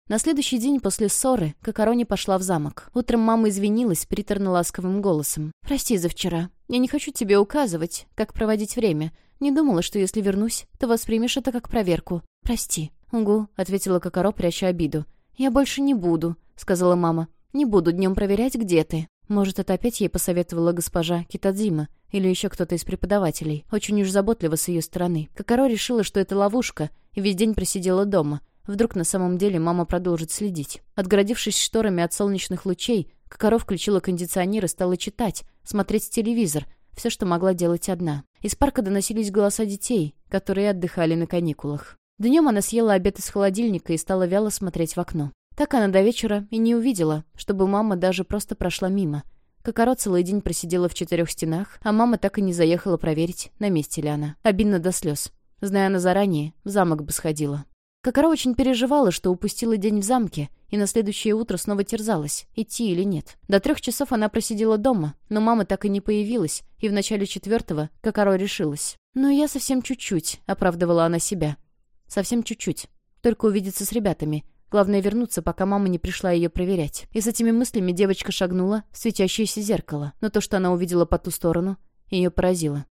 На следующий день после ссоры Кокорони пошла в замок. Утром мама извинилась приторно-ласковым голосом. «Прости за вчера. Я не хочу тебе указывать, как проводить время. Не думала, что если вернусь, то воспримешь это как проверку. Прости». «Угу», — ответила Кокоро, пряча обиду. «Я больше не буду», — сказала мама. «Не буду днем проверять, где ты». Может, это опять ей посоветовала госпожа Китадзима или еще кто-то из преподавателей. Очень уж заботливо с ее стороны. Какаро решила, что это ловушка, и весь день просидела дома. Вдруг на самом деле мама продолжит следить. Отгородившись шторами от солнечных лучей, Какаро включила кондиционер и стала читать, смотреть телевизор, все, что могла делать одна. Из парка доносились голоса детей, которые отдыхали на каникулах. Днем она съела обед из холодильника и стала вяло смотреть в окно. Так она до вечера и не увидела, чтобы мама даже просто прошла мимо. Кокоро целый день просидела в четырех стенах, а мама так и не заехала проверить, на месте ли она. Обидно до слез. Зная она заранее, в замок бы сходила. Кокоро очень переживала, что упустила день в замке, и на следующее утро снова терзалась, идти или нет. До трех часов она просидела дома, но мама так и не появилась, и в начале четвертого Кокоро решилась. «Ну, я совсем чуть-чуть», — оправдывала она себя. «Совсем чуть-чуть. Только увидеться с ребятами. Главное вернуться, пока мама не пришла ее проверять». И с этими мыслями девочка шагнула в светящееся зеркало, но то, что она увидела по ту сторону, ее поразило.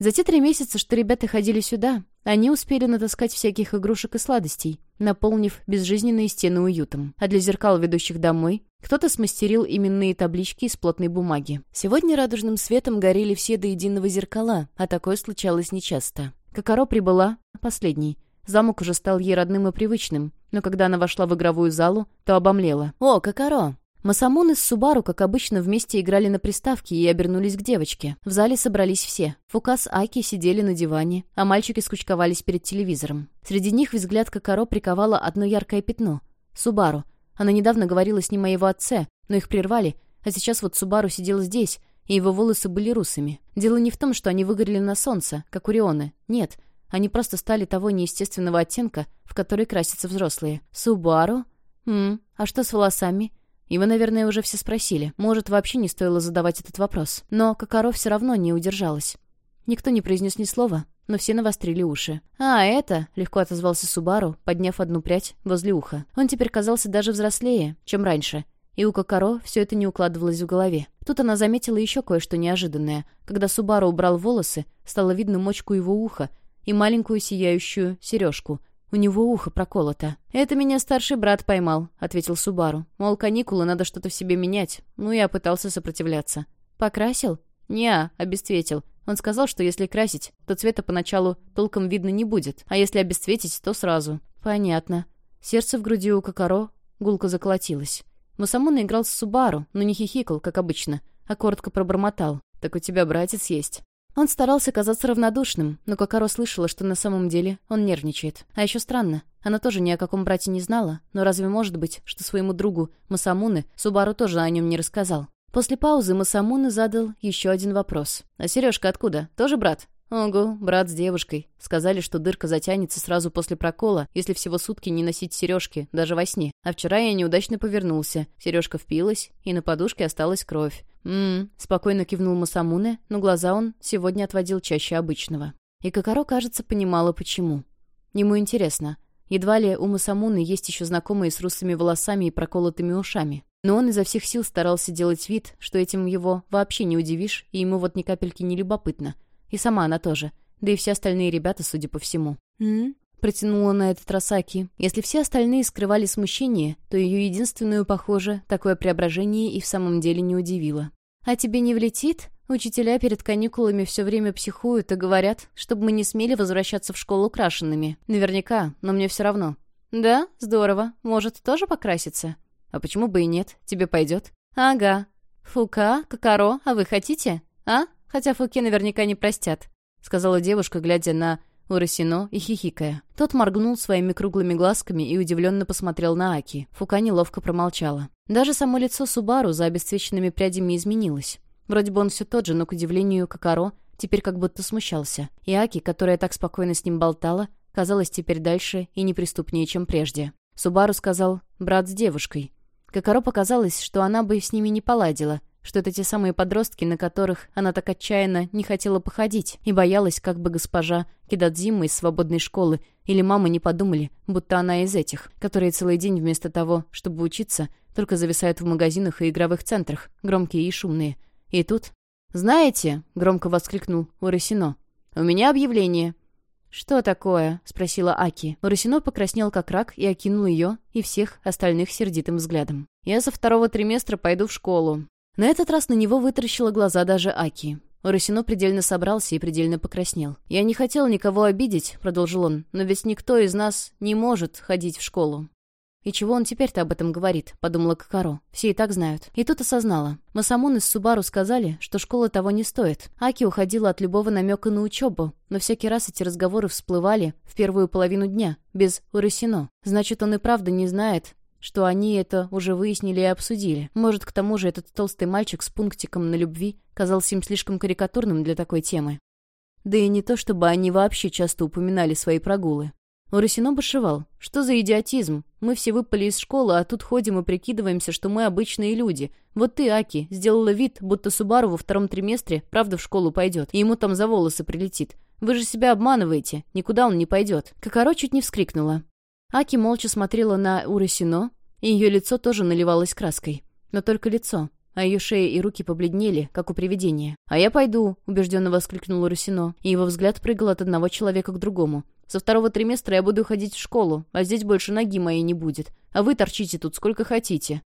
За те три месяца, что ребята ходили сюда, они успели натаскать всяких игрушек и сладостей, наполнив безжизненные стены уютом. А для зеркал, ведущих домой, кто-то смастерил именные таблички из плотной бумаги. Сегодня радужным светом горели все до единого зеркала, а такое случалось нечасто. Кокоро прибыла, последний. Замок уже стал ей родным и привычным, но когда она вошла в игровую залу, то обомлела. «О, Кокоро! Масамун с Субару, как обычно, вместе играли на приставке и обернулись к девочке. В зале собрались все. Фука с Аки сидели на диване, а мальчики скучковались перед телевизором. Среди них взгляд Кокоро приковало одно яркое пятно. Субару. Она недавно говорила с ним о его отце, но их прервали, а сейчас вот Субару сидел здесь, и его волосы были русыми. Дело не в том, что они выгорели на солнце, как у Рионы. Нет, они просто стали того неестественного оттенка, в который красятся взрослые. Субару? Хм, а что с волосами? Его, наверное, уже все спросили. Может, вообще не стоило задавать этот вопрос. Но Кокоро все равно не удержалась. Никто не произнес ни слова, но все навострили уши. «А, это...» — легко отозвался Субару, подняв одну прядь возле уха. Он теперь казался даже взрослее, чем раньше. И у Кокоро все это не укладывалось в голове. Тут она заметила еще кое-что неожиданное. Когда Субару убрал волосы, стало видно мочку его уха и маленькую сияющую сережку — у него ухо проколото. «Это меня старший брат поймал», — ответил Субару. «Мол, каникулы, надо что-то в себе менять». Ну, я пытался сопротивляться. «Покрасил?» «Не, обесцветил. Он сказал, что если красить, то цвета поначалу толком видно не будет, а если обесцветить, то сразу». «Понятно». Сердце в груди у Кокоро гулко заколотилось. Масамуна играл с Субару, но не хихикал, как обычно, а коротко пробормотал. «Так у тебя братец есть». Он старался казаться равнодушным, но Кокаро слышала, что на самом деле он нервничает. А еще странно, она тоже ни о каком брате не знала, но разве может быть, что своему другу Масамуны Субару тоже о нем не рассказал? После паузы Масамуны задал еще один вопрос. «А Сережка откуда? Тоже брат?» «Ого, брат с девушкой. Сказали, что дырка затянется сразу после прокола, если всего сутки не носить сережки, даже во сне. А вчера я неудачно повернулся. Сережка впилась, и на подушке осталась кровь. «М-м», спокойно кивнул Масамуне, но глаза он сегодня отводил чаще обычного. И Кокоро, кажется, понимала, почему. Ему интересно. Едва ли у Масамуны есть еще знакомые с русыми волосами и проколотыми ушами. Но он изо всех сил старался делать вид, что этим его вообще не удивишь, и ему вот ни капельки не любопытно. И сама она тоже. Да и все остальные ребята, судя по всему. «М?», протянула на этот Росаки. Если все остальные скрывали смущение, то ее единственную, похоже, такое преображение и в самом деле не удивило. «А тебе не влетит?» Учителя перед каникулами все время психуют и говорят, чтобы мы не смели возвращаться в школу крашенными. Наверняка, но мне все равно. «Да? Здорово. Может, тоже покраситься?» «А почему бы и нет? Тебе пойдет?» «Ага. Фука, Кокаро, а вы хотите? А? Хотя Фуке наверняка не простят», — сказала девушка, глядя на Урасино и хихикая. Тот моргнул своими круглыми глазками и удивленно посмотрел на Аки. Фука неловко промолчала. Даже само лицо Субару за обесцвеченными прядями изменилось. Вроде бы он все тот же, но, к удивлению Кокаро, теперь как будто смущался. И Аки, которая так спокойно с ним болтала, казалась теперь дальше и неприступнее, чем прежде. Субару сказал «брат с девушкой». Кокаро показалось, что она бы с ними не поладила, что это те самые подростки, на которых она так отчаянно не хотела походить и боялась, как бы госпожа Кидадзима из свободной школы или мама не подумали, будто она из этих, которые целый день вместо того, чтобы учиться, только зависают в магазинах и игровых центрах, громкие и шумные. И тут... «Знаете», — громко воскликнул Урасино, — «у меня объявление». «Что такое?» — спросила Аки. Урасино покраснел как рак и окинул ее и всех остальных сердитым взглядом. «Я со второго триместра пойду в школу. На этот раз на него вытаращила глаза даже Аки. Урасино предельно собрался и предельно покраснел. «Я не хотел никого обидеть», — продолжил он, «но ведь никто из нас не может ходить в школу. «И чего он теперь-то об этом говорит?» — подумала Кокаро. «Все и так знают». И тут осознала. Масамун из Субару сказали, что школа того не стоит. Аки уходила от любого намека на учебу, но всякий раз эти разговоры всплывали в первую половину дня, без Урасино. Значит, он и правда не знает, что они это уже выяснили и обсудили. Может, к тому же этот толстый мальчик с пунктиком на любви казался им слишком карикатурным для такой темы. Да и не то, чтобы они вообще часто упоминали свои прогулы. Урасино бушевал. «Что за идиотизм? Мы все выпали из школы, а тут ходим и прикидываемся, что мы обычные люди. Вот ты, Аки, сделала вид, будто Субару во втором триместре правда в школу пойдет, и ему там за волосы прилетит. Вы же себя обманываете, никуда он не пойдет». Кокоро чуть не вскрикнула. Аки молча смотрела на Урасино, и ее лицо тоже наливалось краской. Но только лицо, а ее шея и руки побледнели, как у привидения. «А я пойду», — убежденно воскликнул Урасино, и его взгляд прыгал от одного человека к другому. Со второго триместра я буду ходить в школу, а здесь больше ноги моей не будет. А вы торчите тут сколько хотите».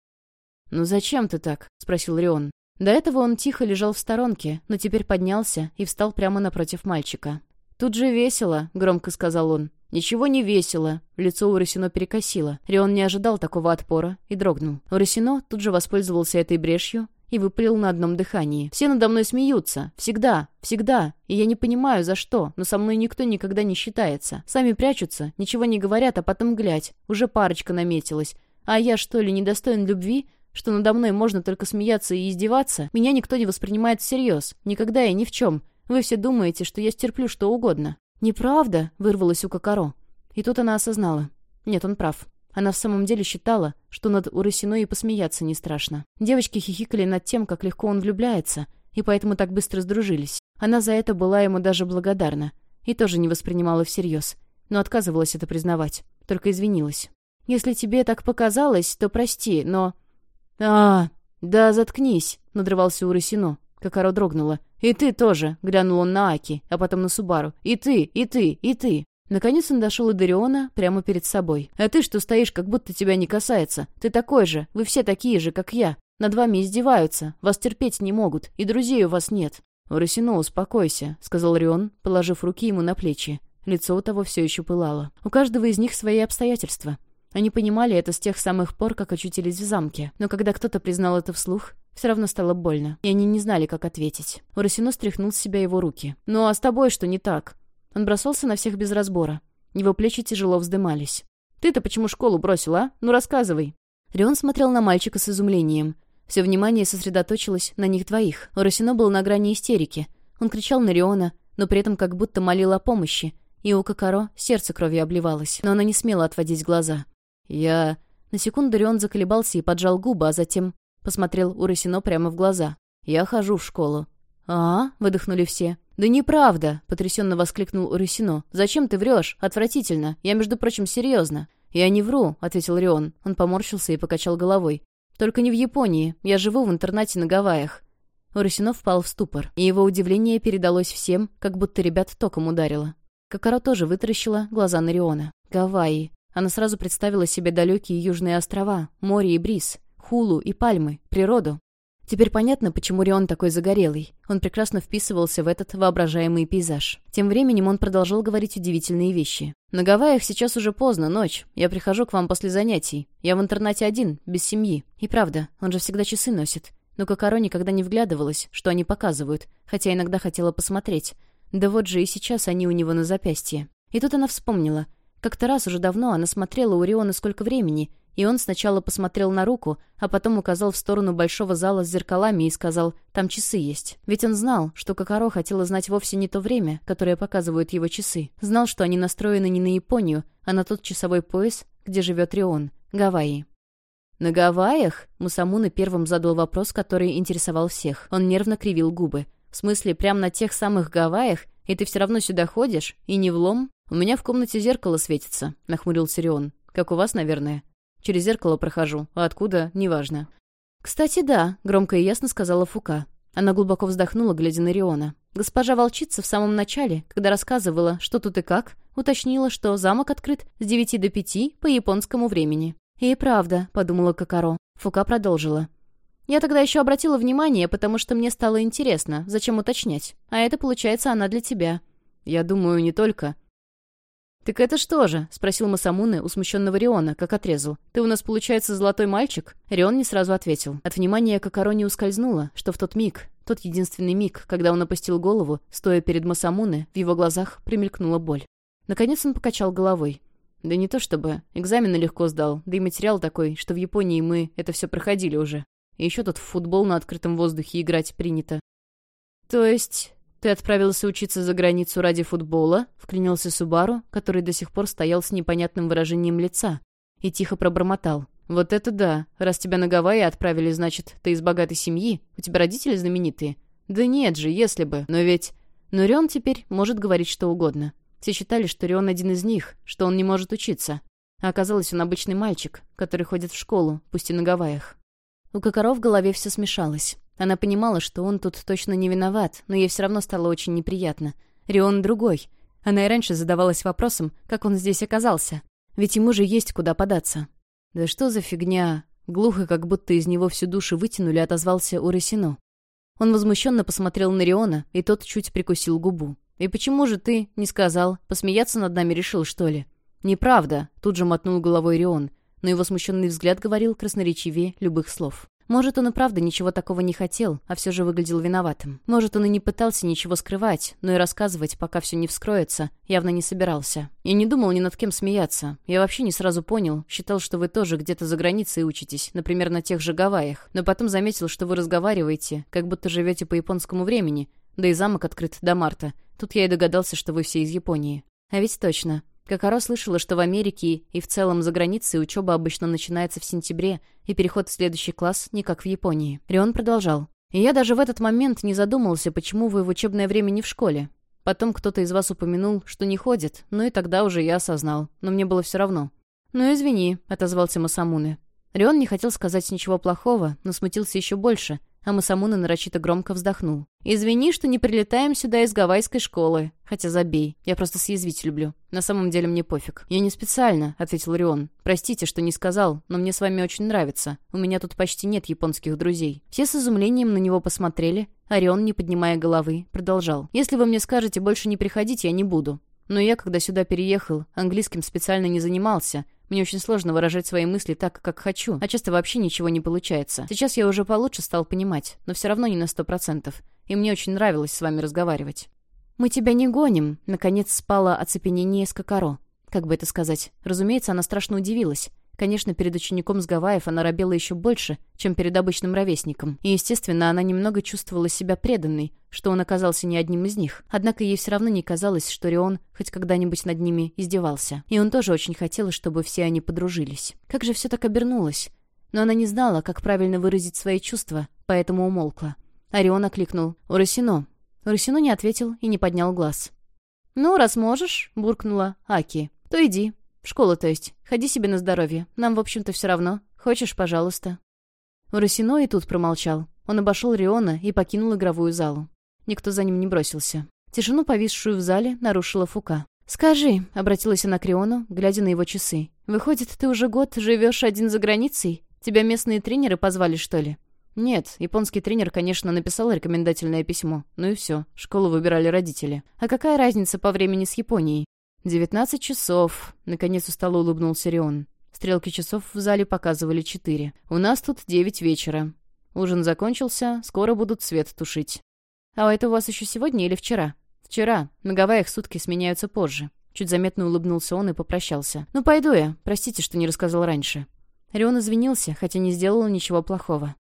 «Ну зачем ты так?» — спросил Рион. До этого он тихо лежал в сторонке, но теперь поднялся и встал прямо напротив мальчика. «Тут же весело», — громко сказал он. «Ничего не весело». Лицо у перекосило. Рион не ожидал такого отпора и дрогнул. Росино тут же воспользовался этой брешью и выпалил на одном дыхании. «Все надо мной смеются. Всегда. Всегда. И я не понимаю, за что, но со мной никто никогда не считается. Сами прячутся, ничего не говорят, а потом глядь. Уже парочка наметилась. А я, что ли, недостоин любви? Что надо мной можно только смеяться и издеваться? Меня никто не воспринимает всерьез. Никогда и ни в чем. Вы все думаете, что я стерплю что угодно». «Неправда», — вырвалось у Кокоро. И тут она осознала. Нет, он прав. Она в самом деле считала, что над Урасиной и посмеяться не страшно. Девочки хихикали над тем, как легко он влюбляется, и поэтому так быстро сдружились. Она за это была ему даже благодарна. И тоже не воспринимала всерьез. Но отказывалась это признавать. Только извинилась. «Если тебе так показалось, то прости, но...» «А, да заткнись», — надрывался Урасино. Какаро дрогнула. «И ты тоже», — глянул он на Аки, а потом на Субару. «И ты, и ты, и ты». Наконец он дошел до Риона прямо перед собой. «А ты что стоишь, как будто тебя не касается? Ты такой же, вы все такие же, как я. Над вами издеваются, вас терпеть не могут, и друзей у вас нет». «Урасино, успокойся», — сказал Рион, положив руки ему на плечи. Лицо у того все еще пылало. У каждого из них свои обстоятельства. Они понимали это с тех самых пор, как очутились в замке. Но когда кто-то признал это вслух, все равно стало больно, и они не знали, как ответить. Урасино стряхнул с себя его руки. «Ну а с тобой что не так?» Он бросался на всех без разбора. Его плечи тяжело вздымались. «Ты-то почему школу бросил, а? Ну, рассказывай!» Рион смотрел на мальчика с изумлением. Все внимание сосредоточилось на них двоих. Урасино был на грани истерики. Он кричал на Риона, но при этом как будто молил о помощи. И у Кокаро сердце кровью обливалось, но она не смела отводить глаза. «Я...» На секунду Рион заколебался и поджал губы, а затем посмотрел Урасино прямо в глаза. «Я хожу в школу». «А?» — выдохнули все. «Да неправда!» — потрясенно воскликнул Урисино. «Зачем ты врешь? Отвратительно. Я, между прочим, серьезно». «Я не вру», — ответил Рион. Он поморщился и покачал головой. «Только не в Японии. Я живу в интернате на Гавайях». Урисино впал в ступор, и его удивление передалось всем, как будто ребят током ударило. Кокоро тоже вытаращила глаза на Риона. Гавайи. Она сразу представила себе далекие южные острова, море и бриз, хулу и пальмы, природу. Теперь понятно, почему Рион такой загорелый. Он прекрасно вписывался в этот воображаемый пейзаж. Тем временем он продолжал говорить удивительные вещи. «На Гавайях сейчас уже поздно, ночь. Я прихожу к вам после занятий. Я в интернате один, без семьи. И правда, он же всегда часы носит. Но Кокаро никогда не вглядывалась, что они показывают, хотя иногда хотела посмотреть. Да вот же и сейчас они у него на запястье. И тут она вспомнила. Как-то раз уже давно она смотрела у Риона сколько времени, и он сначала посмотрел на руку, а потом указал в сторону большого зала с зеркалами и сказал «там часы есть». Ведь он знал, что Кокаро хотела знать вовсе не то время, которое показывают его часы. Знал, что они настроены не на Японию, а на тот часовой пояс, где живет Рион, Гавайи. «На Гавайях?» Мусамуна первым задал вопрос, который интересовал всех. Он нервно кривил губы. «В смысле, прямо на тех самых Гавайях? И ты все равно сюда ходишь? И не влом?» «У меня в комнате зеркало светится», — нахмурился Рион. «Как у вас, наверное?» Через зеркало прохожу, а откуда — неважно. «Кстати, да», — громко и ясно сказала Фука. Она глубоко вздохнула, глядя на Риона. Госпожа волчица в самом начале, когда рассказывала, что тут и как, уточнила, что замок открыт с девяти до пяти по японскому времени. «И правда», — подумала Кокаро. Фука продолжила. Я тогда еще обратила внимание, потому что мне стало интересно, зачем уточнять. А это, получается, она для тебя. Я думаю, не только. «Так это что же?» — спросил Масамуны у смущенного Риона, как отрезал. «Ты у нас, получается, золотой мальчик?» Рион не сразу ответил. От внимания Кокоро не ускользнуло, что в тот миг, тот единственный миг, когда он опустил голову, стоя перед Масамуны, в его глазах примелькнула боль. Наконец он покачал головой. «Да не то чтобы. Экзамены легко сдал, да и материал такой, что в Японии мы это все проходили уже. И еще тут в футбол на открытом воздухе играть принято». «То есть «Ты отправился учиться за границу ради футбола?» — вклинился Субару, который до сих пор стоял с непонятным выражением лица, и тихо пробормотал. «Вот это да! Раз тебя на Гавайи отправили, значит, ты из богатой семьи? У тебя родители знаменитые?» «Да нет же, если бы. Но ведь...» Но Рион теперь может говорить что угодно. Все считали, что Рион один из них, что он не может учиться. А оказалось, он обычный мальчик, который ходит в школу, пусть и на Гавайях. У Кокоро в голове все смешалось. Она понимала, что он тут точно не виноват, но ей все равно стало очень неприятно. Рион другой. Она и раньше задавалась вопросом, как он здесь оказался. Ведь ему же есть куда податься. «Да что за фигня?» Глухо, как будто из него всю душу вытянули, отозвался Урасино. Он возмущенно посмотрел на Риона, и тот чуть прикусил губу. «И почему же ты не сказал? Посмеяться над нами решил, что ли?» «Неправда», — тут же мотнул головой Рион, но его смущенный взгляд говорил красноречивее любых слов. Может, он и правда ничего такого не хотел, а все же выглядел виноватым. Может, он и не пытался ничего скрывать, но и рассказывать, пока все не вскроется, явно не собирался. Я не думал ни над кем смеяться. Я вообще не сразу понял, считал, что вы тоже где-то за границей учитесь, например, на тех же Гавайях. Но потом заметил, что вы разговариваете, как будто живете по японскому времени, да и замок открыт до марта. Тут я и догадался, что вы все из Японии. А ведь точно. Какаро слышала, что в Америке и в целом за границей учеба обычно начинается в сентябре, и переход в следующий класс не как в Японии. Рион продолжал. «И я даже в этот момент не задумался, почему вы в учебное время не в школе. Потом кто-то из вас упомянул, что не ходит, ну и тогда уже я осознал, но мне было все равно». «Ну извини», — отозвался Масамуны. Рион не хотел сказать ничего плохого, но смутился еще больше, а Масамуна нарочито громко вздохнул. «Извини, что не прилетаем сюда из гавайской школы. Хотя забей, я просто съязвить люблю. На самом деле мне пофиг». «Я не специально», — ответил Рион. «Простите, что не сказал, но мне с вами очень нравится. У меня тут почти нет японских друзей». Все с изумлением на него посмотрели. Орион, не поднимая головы, продолжал. «Если вы мне скажете больше не приходить, я не буду. Но я, когда сюда переехал, английским специально не занимался, мне очень сложно выражать свои мысли так, как хочу, а часто вообще ничего не получается. Сейчас я уже получше стал понимать, но все равно не на сто процентов. И мне очень нравилось с вами разговаривать. «Мы тебя не гоним», — наконец спало оцепенение с Кокоро. Как бы это сказать? Разумеется, она страшно удивилась. Конечно, перед учеником с Гавайев она робела еще больше, чем перед обычным ровесником. И, естественно, она немного чувствовала себя преданной, что он оказался не одним из них. Однако ей все равно не казалось, что Рион хоть когда-нибудь над ними издевался. И он тоже очень хотел, чтобы все они подружились. Как же все так обернулось? Но она не знала, как правильно выразить свои чувства, поэтому умолкла. Орион окликнул «Урасино». Урасино не ответил и не поднял глаз. «Ну, раз можешь», — буркнула Аки, — «то иди». В школу, то есть. Ходи себе на здоровье. Нам, в общем-то, все равно. Хочешь, пожалуйста». Урасино и тут промолчал. Он обошел Риона и покинул игровую залу. Никто за ним не бросился. Тишину, повисшую в зале, нарушила Фука. «Скажи», — обратилась она к Риону, глядя на его часы. «Выходит, ты уже год живешь один за границей? Тебя местные тренеры позвали, что ли?» «Нет, японский тренер, конечно, написал рекомендательное письмо. Ну и все, школу выбирали родители. А какая разница по времени с Японией? «Девятнадцать часов», — наконец устало улыбнулся Рион. Стрелки часов в зале показывали четыре. «У нас тут девять вечера. Ужин закончился, скоро будут свет тушить». «А это у вас еще сегодня или вчера?» «Вчера. На Гавайях сутки сменяются позже». Чуть заметно улыбнулся он и попрощался. «Ну, пойду я. Простите, что не рассказал раньше». Рион извинился, хотя не сделал ничего плохого.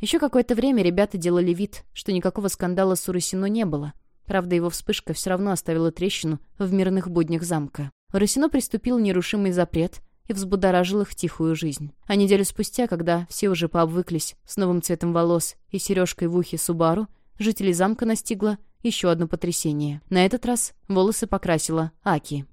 Еще какое-то время ребята делали вид, что никакого скандала с Урасино не было. Правда, его вспышка все равно оставила трещину в мирных буднях замка. Росино приступил нерушимый запрет и взбудоражил их тихую жизнь. А неделю спустя, когда все уже пообвыклись с новым цветом волос и сережкой в ухе Субару, жителей замка настигло еще одно потрясение. На этот раз волосы покрасила Аки.